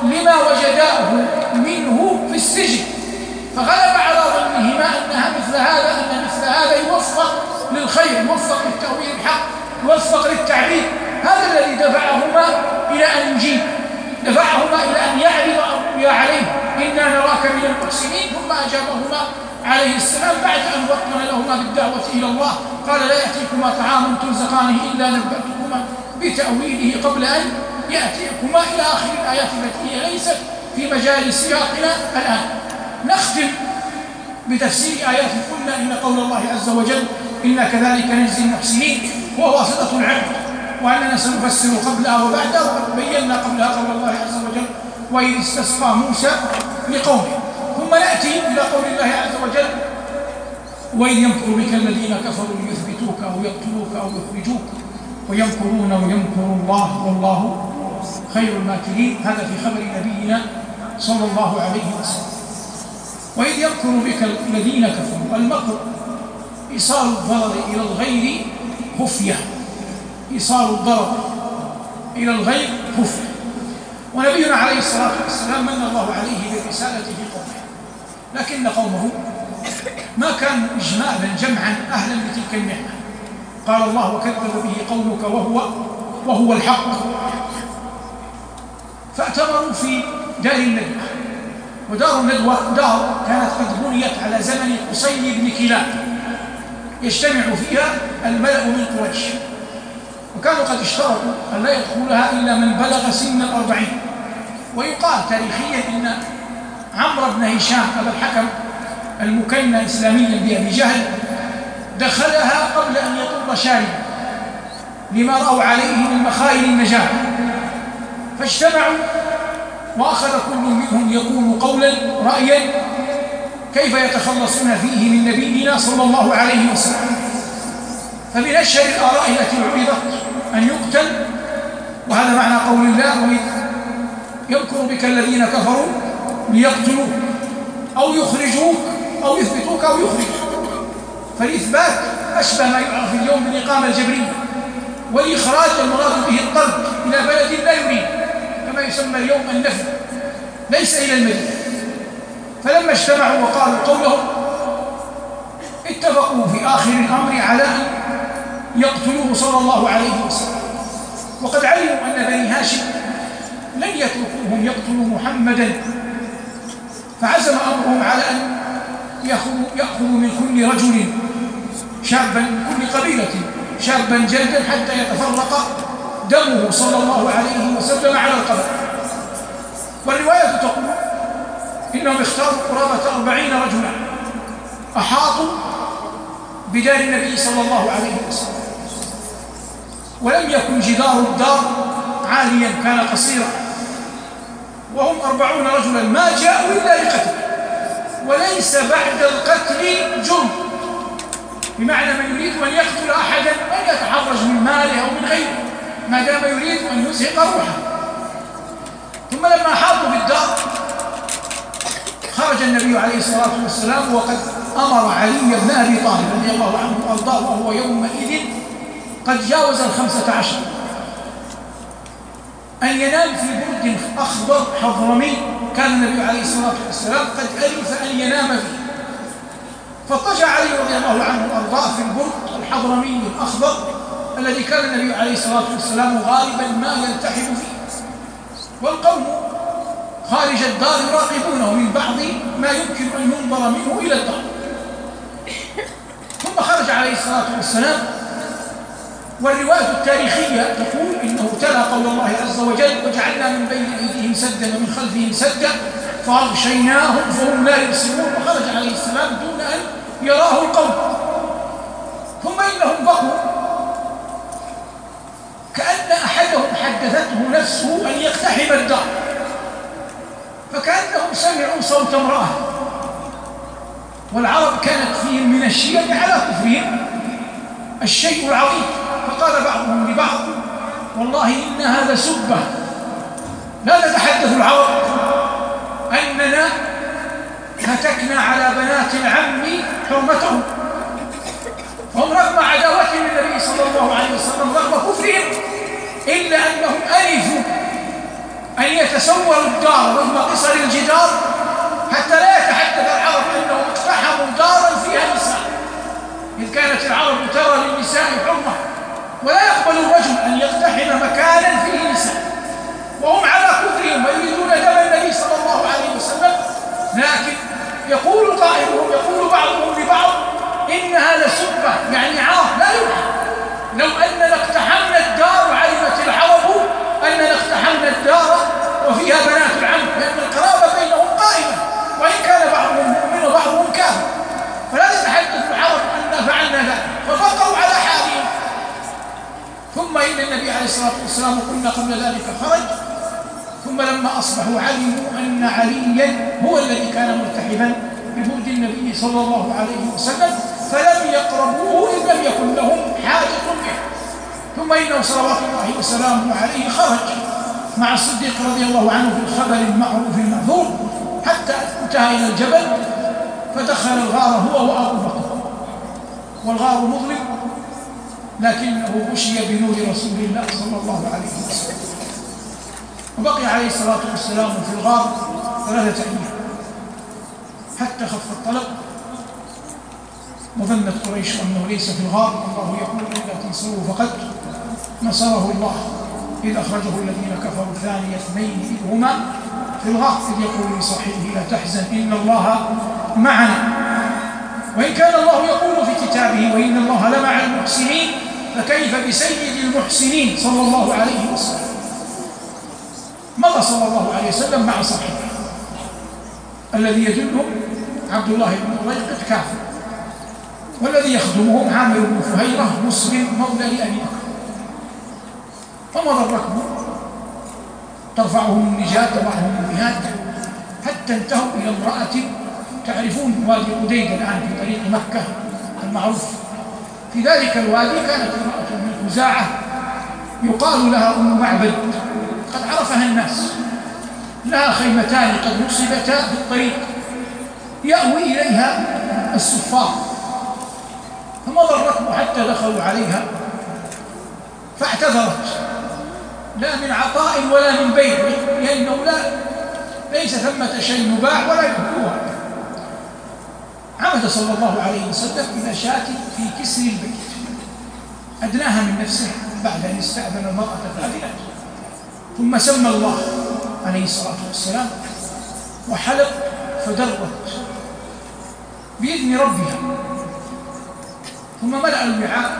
لما وجداه منه في السجن. فغلب على ظنهما أنها مثل هذا أن مثل هذا يوفق للخير يوفق للتأويل الحق يوفق للتعبير هذا الذي دفعهما إلى أن يجيب. دفعهما إلى أن يعرض الرؤيا عليه إنا نراك من المحسنين. ثم أجابهما عليه السلام بعد أن وطن لهما بالدعوة إلى الله. قال لا يأتيكما طعام ترزقانه إلا نبأتكما بتأويله قبل أن يأتيكما إلى آخر الآيات التي هي ليست في مجال سياقنا الآن. نختم بتفسير آيات قلنا إن قول الله عز وجل إنا كذلك نجزي المحسنين. وهو واسطة العبد. وأننا سنفسر قبلها وبعدها وقد بينا قبلها قول الله عز وجل وإذ استسقى موسى لقومه ثم نأتي إلى قول الله عز وجل وإن يمكر بك الذين كفروا ليثبتوك أو يقتلوك أو يخرجوك ويمكرون ويمكر الله والله خير الماكرين هذا في خبر نبينا صلى الله عليه وسلم. وإذ يمكر بك الذين كفروا المكر إيصال الضرر إلى الغير خفية إيصال الضرر إلى الغير خفية ونبينا عليه الصلاة والسلام من الله عليه بالرسالة في قومه. لكن قومه ما كانوا إجمالا جمعا أهلا بتلك النعمة قال الله وكذب به قومك وهو وهو الحق. فاعتبروا في دار الندوة. ودار الندوة دار كانت قد بنيت على زمن قصي بن كلاب. يجتمع فيها الملأ من قريش. وكانوا قد اشترطوا أن لا يدخلها إلا من بلغ سن الأربعين. ويقال تاريخيا إن عمرو بن هشام أبا الحكم المكنى إسلاميا بأبي جهل دخلها قبل أن يطب شاربا لما رأوا عليه من مخايل النجاة فاجتمعوا وأخذ كل منهم يقول قولا رأيا كيف يتخلصون فيه من نبينا صلى الله عليه وسلم. فمن أشهر الآراء التي عرضت أن يقتل وهذا معنى قول الله وإذ يذكر بك الذين كفروا ليقتلوك أو يخرجوك أو يثبتوك أو يخرجوك. فالإثبات أشبه ما يعرف اليوم بالإقامة الجبرية والإخراج المراد به الطرد إلى بلد لا يريد كما يسمى اليوم النفي ليس إلى المدينة. فلما اجتمعوا وقالوا قولهم اتفقوا في آخر الأمر على أن يقتلوه صلى الله عليه وسلم. وقد علموا أن بني هاشم لن يتركوهم يقتلوا محمدا. فعزم أمرهم على أن يأخذوا من كل رجل شابا من كل قبيلة شابا جلدا حتى يتفرق دمه صلى الله عليه وسلم على القبر. والرواية تقول إنهم اختاروا قرابة أربعين رجلا أحاطوا بدار النبي صلى الله عليه وسلم. ولم يكن جدار الدار عاليا كان قصيرا. وهم أربعون رجلا ما جاءوا إلا لقتل. وليس بعد القتل جرم. بمعنى من يريد أن يقتل أحدا أن يتحرج من ماله أو من غيره. ما دام يريد أن يزهق روحه. ثم لما حاطوا بالدار خرج النبي عليه الصلاة والسلام وقد أمر علي بن أبي طالب رضي الله عنه وأرضاه وهو يومئذ قد جاوز الخمسة عشر. أن ينام في برد أخضر حضرمي كان النبي عليه الصلاة والسلام قد ألف أن ينام فيه. فاضطجع علي رضي الله عنه وأرضاه في البرد الحضرمي الأخضر الذي كان النبي عليه الصلاة والسلام غالبا ما يلتحم فيه. والقوم خارج الدار يراقبونه من بعض ما يمكن أن ينظر منه إلى الدار. ثم خرج عليه الصلاة والسلام والرواية التاريخية تقول إنه تلا قول الله عز وجل وجعلنا من بين أيديهم سدا ومن خلفهم سدا فأغشيناهم فهم لا يبصرون وخرج عليه السلام دون أن يراه القوم. ثم إنهم بقوا. كأن أحدهم حدثته نفسه أن يقتحم الدار. فكأنهم سمعوا صوت امرأة. والعرب كانت فيهم من الشيم على كفرهم. الشيء العظيم. فقال بعضهم لبعض والله إن هذا سبة. لا نتحدث العرب؟ أننا هتكنا على بنات العم حرمتهم. هم رغم عداوتهم للنبي صلى الله عليه وسلم رغم كفرهم إلا أنهم ألفوا أن يتسوروا الدار رغم قصر الجدار حتى لا يتحدث العرب أنهم اقتحموا دارا فيها نساء. إذ كانت العرب ترى للنساء حرمة. ولا يقبل الرجل أن يقتحم مكانا فيه نساء وهم على كفرهم ويريدون دم النبي صلى الله عليه وسلم. لكن يقول قائلهم يقول بعضهم لبعض إنها لسبة يعني عار لا يمكن لو أننا اقتحمنا الدار وعلمت العرب أننا اقتحمنا الدار وفيها بنات العم لأن القرابة بينهم قائمة. وإن كان بعضهم مؤمن وبعضهم كافر. فلا تتحدث العرب أننا فعلنا ذلك. فبقوا ثم إن النبي عليه الصلاة والسلام قلنا قبل ذلك خرج ثم لما أصبحوا علموا أن عليا هو الذي كان مرتحبا ببرد النبي صلى الله عليه وسلم فلم يقربوه إذ لم يكن لهم حاجة به ثم إنه صلوات الله وسلامه عليه خرج مع الصديق رضي الله عنه في الخبر المعروف المأثور حتى انتهى إلى الجبل فدخل الغار هو وأبو بكر. والغار مظلم لكنه غشي بنور رسول الله صلى الله عليه وسلم. وبقي عليه الصلاة والسلام في الغار ثلاثة أيام. حتى خف الطلب وظنت قريش أنه ليس في الغار الله يقول إلا تنصروا فقد نصره الله إذ أخرجه الذين كفروا ثاني اثنين هما في الغار إذ يقول لصاحبه لا تحزن إن الله معنا. وإن كان الله يقول في كتابه وإن الله لمع المحسنين. فكيف بسيد المحسنين صلى الله عليه وسلم؟ مضى صلى الله عليه وسلم مع صاحبه الذي يدلهم عبد الله بن ريقط كافر والذي يخدمهم عامر بن فهيرة مسلم مولى لأبي بكر. فمضى الركب ترفعهم النجاة تضعهم النهاد حتى انتهوا إلى امرأة تعرفون وادي قديد الآن في طريق مكة المعروف في ذلك الوادي كانت امرأة من خزاعة يقال لها أم معبد. قد عرفها الناس. لها خيمتان قد نصبتا في الطريق يأوي إليها السفار فمضى الركب حتى دخلوا عليها. فاعتذرت. لا من عطاء ولا من بيع. لأنه لا ليس ثمة شيء يباع ولا يبكوها عمد صلى الله عليه وسلم إلى شاة في كسر البيت. أدناها من نفسه بعد أن استأذن المرأة فأذنت ثم سمى الله عليه الصلاة والسلام وحلق فدرت بإذن ربها. ثم ملأ الوعاء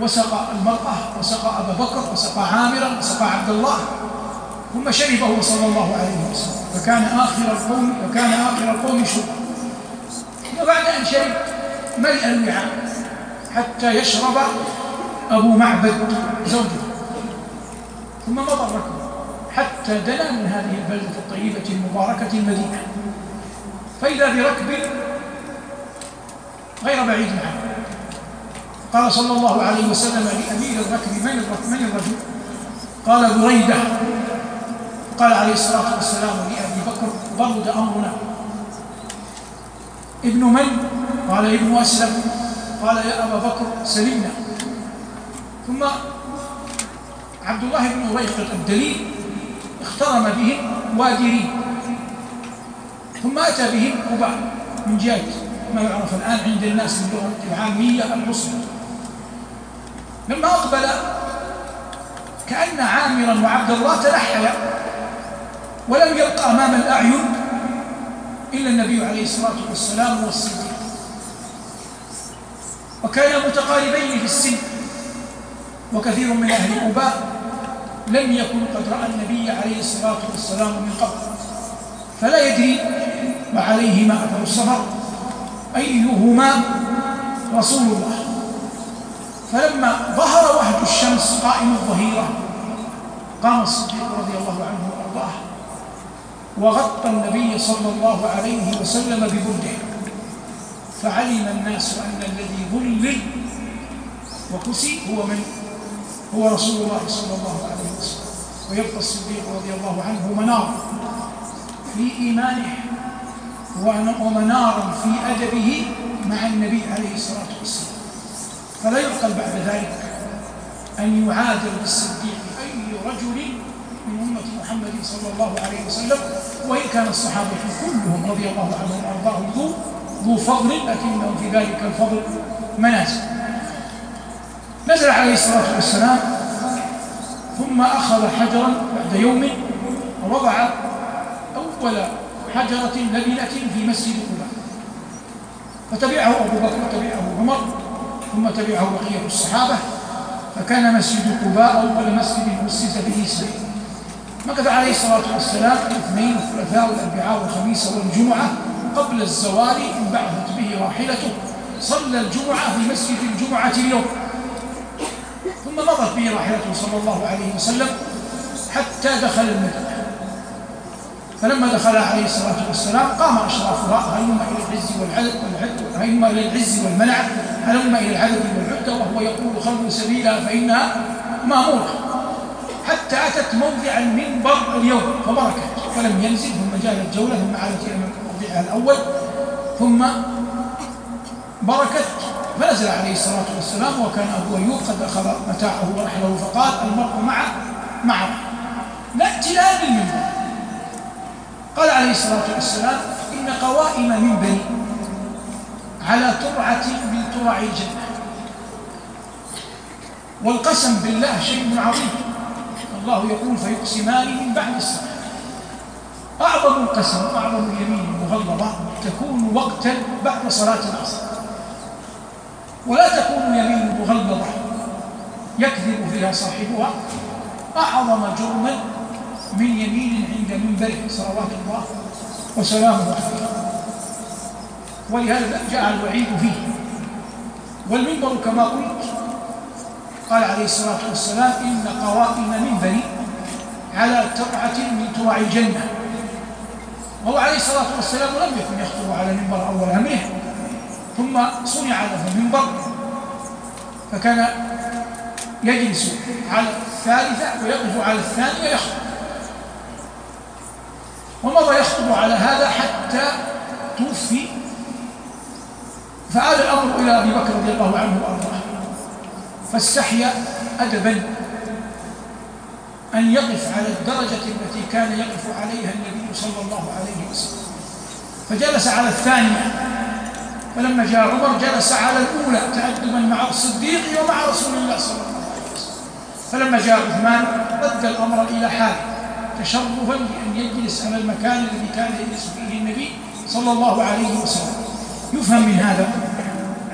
وسقى المرأة وسقى أبا بكر وسقى عامرا وسقى عبد الله. ثم شربه صلى الله عليه وسلم. فكان آخر القوم وكان آخر القوم شربا. وبعد أن شرب ملئ الوعاء حتى يشرب أبو معبد زوجه. ثم مضى الركب حتى دنا من هذه البلدة الطيبة المباركة المدينة. فإذا بركب غير بعيد عنه قال صلى الله عليه وسلم لأمير الركب من الركب؟ من الرجل؟ قال بريدة. قال عليه الصلاة والسلام لأبي بكر برد أمرنا ابن من؟ قال ابن أسلم قال يا أبا بكر سلمنا ثم عبد الله بن أريقط الدليل اخترم بهم وادرين ثم أتى بهم قباء من جهة ما يعرف الآن عند الناس باللغة العامية البصرة لما أقبل كأن عامرا وعبد الله تلحيا ولم يبقى أمام الأعين إلا النبي عليه الصلاة والسلام والصديق وكانا متقاربين في السن وكثير من أهل قباء لم يكن قد رأى النبي عليه الصلاة والسلام من قبل. فلا يدري وعليهما أثر السفر. أيهما رسول الله؟ فلما ظهر وهج الشمس قائم الظهيرة قام الصديق رضي الله عنه وأرضاه. وغطى النبي صلى الله عليه وسلم ببرده. فعلم الناس أن الذي ظلل وكسي هو من؟ هو رسول الله صلى الله عليه وسلم. ويبقى الصديق رضي الله عنه منار في إيمانه ومنار في أدبه مع النبي عليه الصلاة والسلام. فلا يعقل بعد ذلك أن يعادل بالصديق أي رجل أمة محمد صلى الله عليه وسلم وإن كان الصحابة كلهم رضي الله عنهم وأرضاهم ذو ذو فضل لكنهم في ذلك الفضل منازل نزل عليه الصلاة والسلام ثم أخذ حجرا بعد يوم ووضع أول حجرة لبنة في مسجد قباء. فتبعه أبو بكر وتبعه عمر ثم تبعه بقية الصحابة فكان مسجد قباء أول مسجد أسس به إسرائيل مكث عليه الصلاة والسلام الاثنين والثلاثاء والأربعاء والخميس والجمعة قبل الزوال انبعثت به راحلته. صلى الجمعة في مسجد الجمعة اليوم. ثم مضت به راحلته صلى الله عليه وسلم حتى دخل المدينة. فلما دخل عليه الصلاة والسلام قام أشرافها هلم إلى العز والعدد والعد هلم إلى العز والمنع هلم إلى العدد والعدة وهو يقول خلوا سبيلها فإنها مأمورة. حتى أتت موضع المنبر اليوم. فبركت فلم ينزل. ثم جاءت جولة ثم عادت إلى موضعها الأول. ثم بركت. فنزل عليه الصلاة والسلام. وكان أبو أيوب قد أخذ متاعه ورحله. فقال المرء مع مع لا ابتلاء للمنبر. قال عليه الصلاة والسلام إن قوائم منبري على ترعة من ترع الجنة. والقسم بالله شيء عظيم. الله يقول فيقسمان من بعد الصلاة أعظم القسم وأعظم اليمين المغلظة تكون وقتا بعد صلاة العصر. ولا تكون يمين مغلظة يكذب فيها صاحبها أعظم جرما من يمين عند منبره صلوات الله وسلامه عليه. ولهذا جاء الوعيد فيه. والمنبر كما قلت قال عليه الصلاة والسلام إن قوائم منبري على ترعة من ترع الجنة. وهو عليه الصلاة والسلام لم يكن يخطب على المنبر أول أمره ثم صنع له منبر فكان يجلس على الثالثة ويقف على الثانية ويخطب. ومضى يخطب على هذا حتى توفي فعاد الأمر إلى أبي بكر رضي الله عنه وأرضاه. فاستحيا أدبا أن يقف على الدرجة التي كان يقف عليها النبي صلى الله عليه وسلم. فجلس على الثانية فلما جاء عمر جلس على الأولى تأدبا مع الصديق ومع رسول الله صلى الله عليه وسلم. فلما جاء عثمان رد الأمر إلى حاله تشرفا بأن يجلس على المكان الذي كان يجلس فيه النبي صلى الله عليه وسلم. يفهم من هذا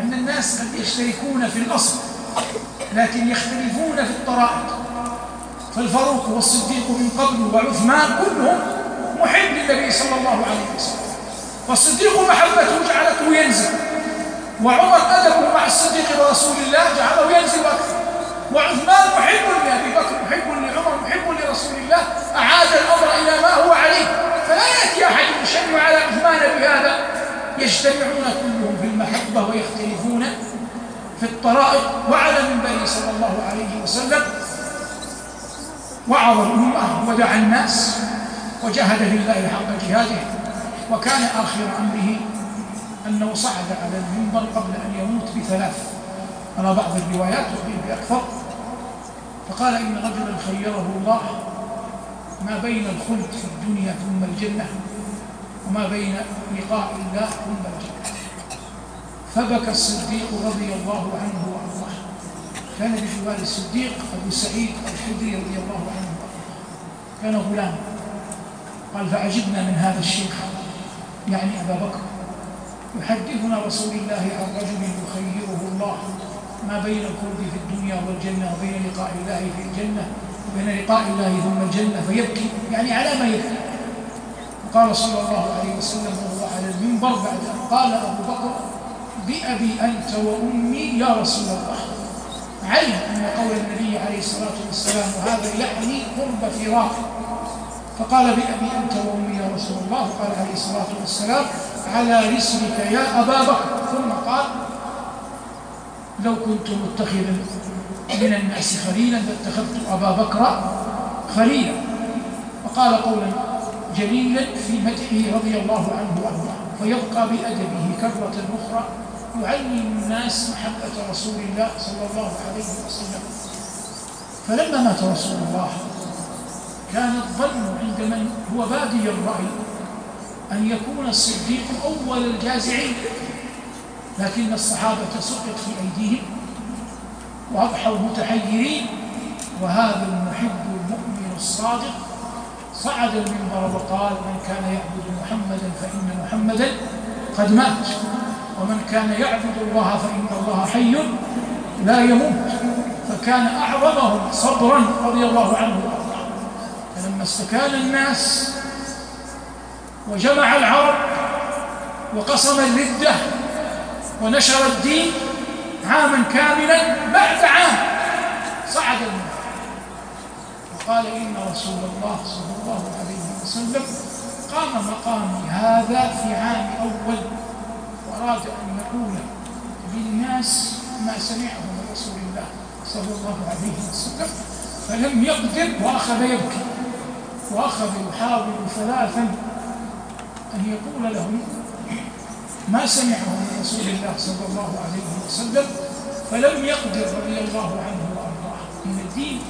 أن الناس قد يشتركون في الأصل لكن يختلفون في الطرائق. فالفاروق والصديق من قبل وعثمان كلهم محب للنبي صلى الله عليه وسلم. فالصديق محبته جعلته ينزل. وعمر أدبه مع الصديق ورسول الله جعله ينزل أكثر. وعثمان محب لأبي بكر محب لعمر محب لرسول الله. أعاد الأمر إلى ما هو عليه. فلا يأتي أحد يشن على عثمان بهذا. يجتمعون كلهم في المحبة ويختلفون في الطرائق وعلى منبره صلى الله عليه وسلم. وعظ الأمة ودعا الناس وجاهد في الله حق جهاده. وكان آخر أمره أنه صعد على المنبر قبل أن يموت بثلاث. على بعض الروايات وقيل بأكثر. فقال إن رجلا خيره الله ما بين الخلد في الدنيا ثم الجنة وما بين لقاء الله ثم الجنة. فبكى الصديق رضي الله عنه وأرضاه. كان بجوار الصديق أبو سعيد الخدري رضي الله عنه كان غلاما قال فعجبنا من هذا الشيخ. يعني أبا بكر. يحدثنا رسول الله عن رجل يخيره الله ما بين الخلد في الدنيا والجنة وبين لقاء الله في الجنة وبين لقاء الله ثم الجنة فيبكي. يعني على ما يبكي. فقال صلى الله عليه وسلم وهو على المنبر بعد أن قال أبو بكر بأبي أنت وأمي يا رسول الله. علم أن قول النبي عليه الصلاة والسلام وهذا يعني قرب فراق. فقال بأبي أنت وأمي يا رسول الله قال عليه الصلاة والسلام على رسلك يا أبا بكر. ثم قال لو كنت متخذا من الناس خليلا لاتخذت أبا بكر خليلا. وقال قولا جليلا في مدحه رضي الله عنه وأرضاه فيبقى بأدبه كرة أخرى. يعلم الناس محبة رسول الله صلى الله عليه وسلم. فلما مات رسول الله كان الظن عند من هو بادي الرأي أن يكون الصديق أول الجازعين. لكن الصحابة سقط في أيديهم وأضحوا متحيرين وهذا المحب المؤمن الصادق صعد المنبر وقال من كان يعبد محمدا فإن محمدا قد مات. ومن كان يعبد الله فإن الله حي لا يموت. فكان أعظمهم صبرا رضي الله عنه. فلما استكان الناس وجمع العرب وقصم الردة ونشر الدين عاما كاملا بعد عام صعد المنبر وقال إن رسول الله صلى الله عليه وسلم قام مقامي هذا في عام أول وأراد أن يقول للناس ما سمعه من رسول الله صلى الله عليه وسلم فلم يقدر وأخذ يبكي وأخذ يحاول ثلاثا أن يقول لهم ما سمعه من رسول الله صلى الله عليه وسلم فلم يقدر رضي الله عنه وأرضاه. من الدين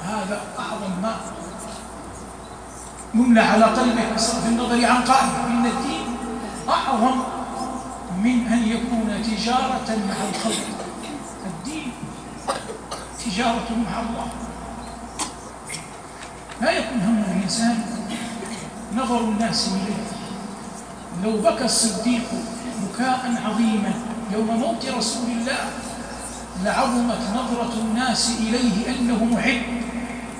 وهذا أعظم ما يملى على قلبك بصرف النظر عن قائد إن الدين أعظم من أن يكون تجارة مع الخلق. الدين تجارة مع الله. لا يكون هم الإنسان نظر الناس إليه. لو بكى الصديق بكاء عظيما يوم موت رسول الله لعظمت نظرة الناس إليه أنه محب.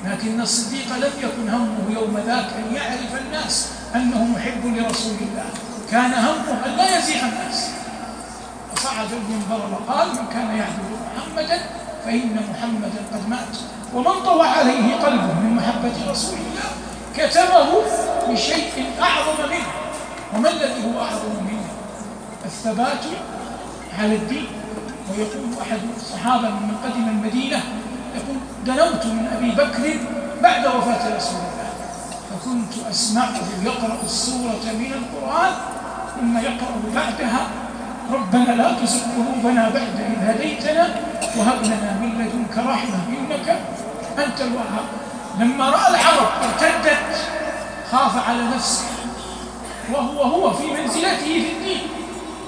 لكن الصديق لم يكن همه يوم ذاك أن يعرف الناس أنه محب لرسول الله. كان همه أن لا يزيغ الناس. فصعد المنبر وقال من كان يعبد محمدا فإن محمدا قد مات. ومن طوى عليه قلبه من محبة رسول الله كتبه بشيء أعظم منه. وما الذي هو أعظم منه؟ الثبات على الدين. ويقول أحد الصحابة من قدم المدينة يقول دنوت من أبي بكر بعد وفاة رسول الله. فكنت أسمعه يقرأ السورة من القرآن ثم يقرأ بعدها ربنا لا تزغ قلوبنا بعد إذ هديتنا وهب لنا من لدنك رحمة إنك أنت الوهاب. لما رأى العرب ارتدت خاف على نفسه وهو هو في منزلته في الدين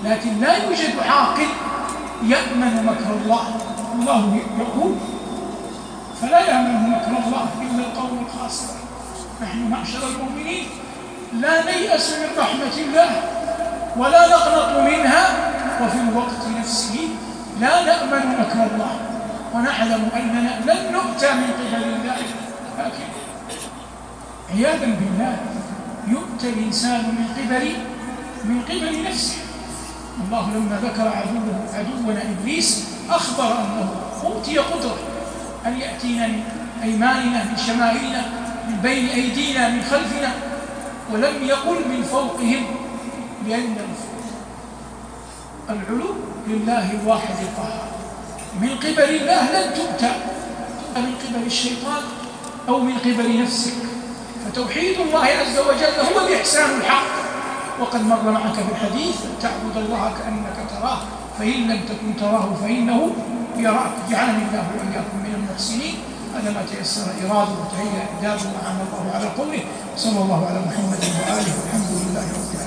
لكن لا يوجد عاقل يأمن مكر الله. الله يقول فلا يأمن مكر الله إلا القوم الخاسرون نحن معشر المؤمنين لا نيأس من رحمة الله. ولا نقنط منها وفي الوقت نفسه لا نأمن مكر الله ونعلم أننا لن نؤتى من قبل الله. لكن عياذا بالله يؤتى الإنسان من قبل من قبل نفسه. الله لما ذكر عدوه عدونا إبليس أخبر أنه أوتي قدرة أن يأتينا من أيماننا من شمائلنا من بين أيدينا من خلفنا ولم يقل من فوقهم. لأن العلو لله الواحد القهار من قبل الله لن تؤتى من قبل الشيطان أو من قبل نفسك؟ فتوحيد الله عز وجل هو الإحسان الحق. وقد مر معك في الحديث تعبد الله كأنك تراه فإن لم تكن تراه فإنه يراك. جعلني الله وإياكم من المحسنين. هذا ما تيسر إرادة وتهيأ إعداده وعمل الله على قوله. صلى الله على محمد وآله والحمد لله رب العالمين.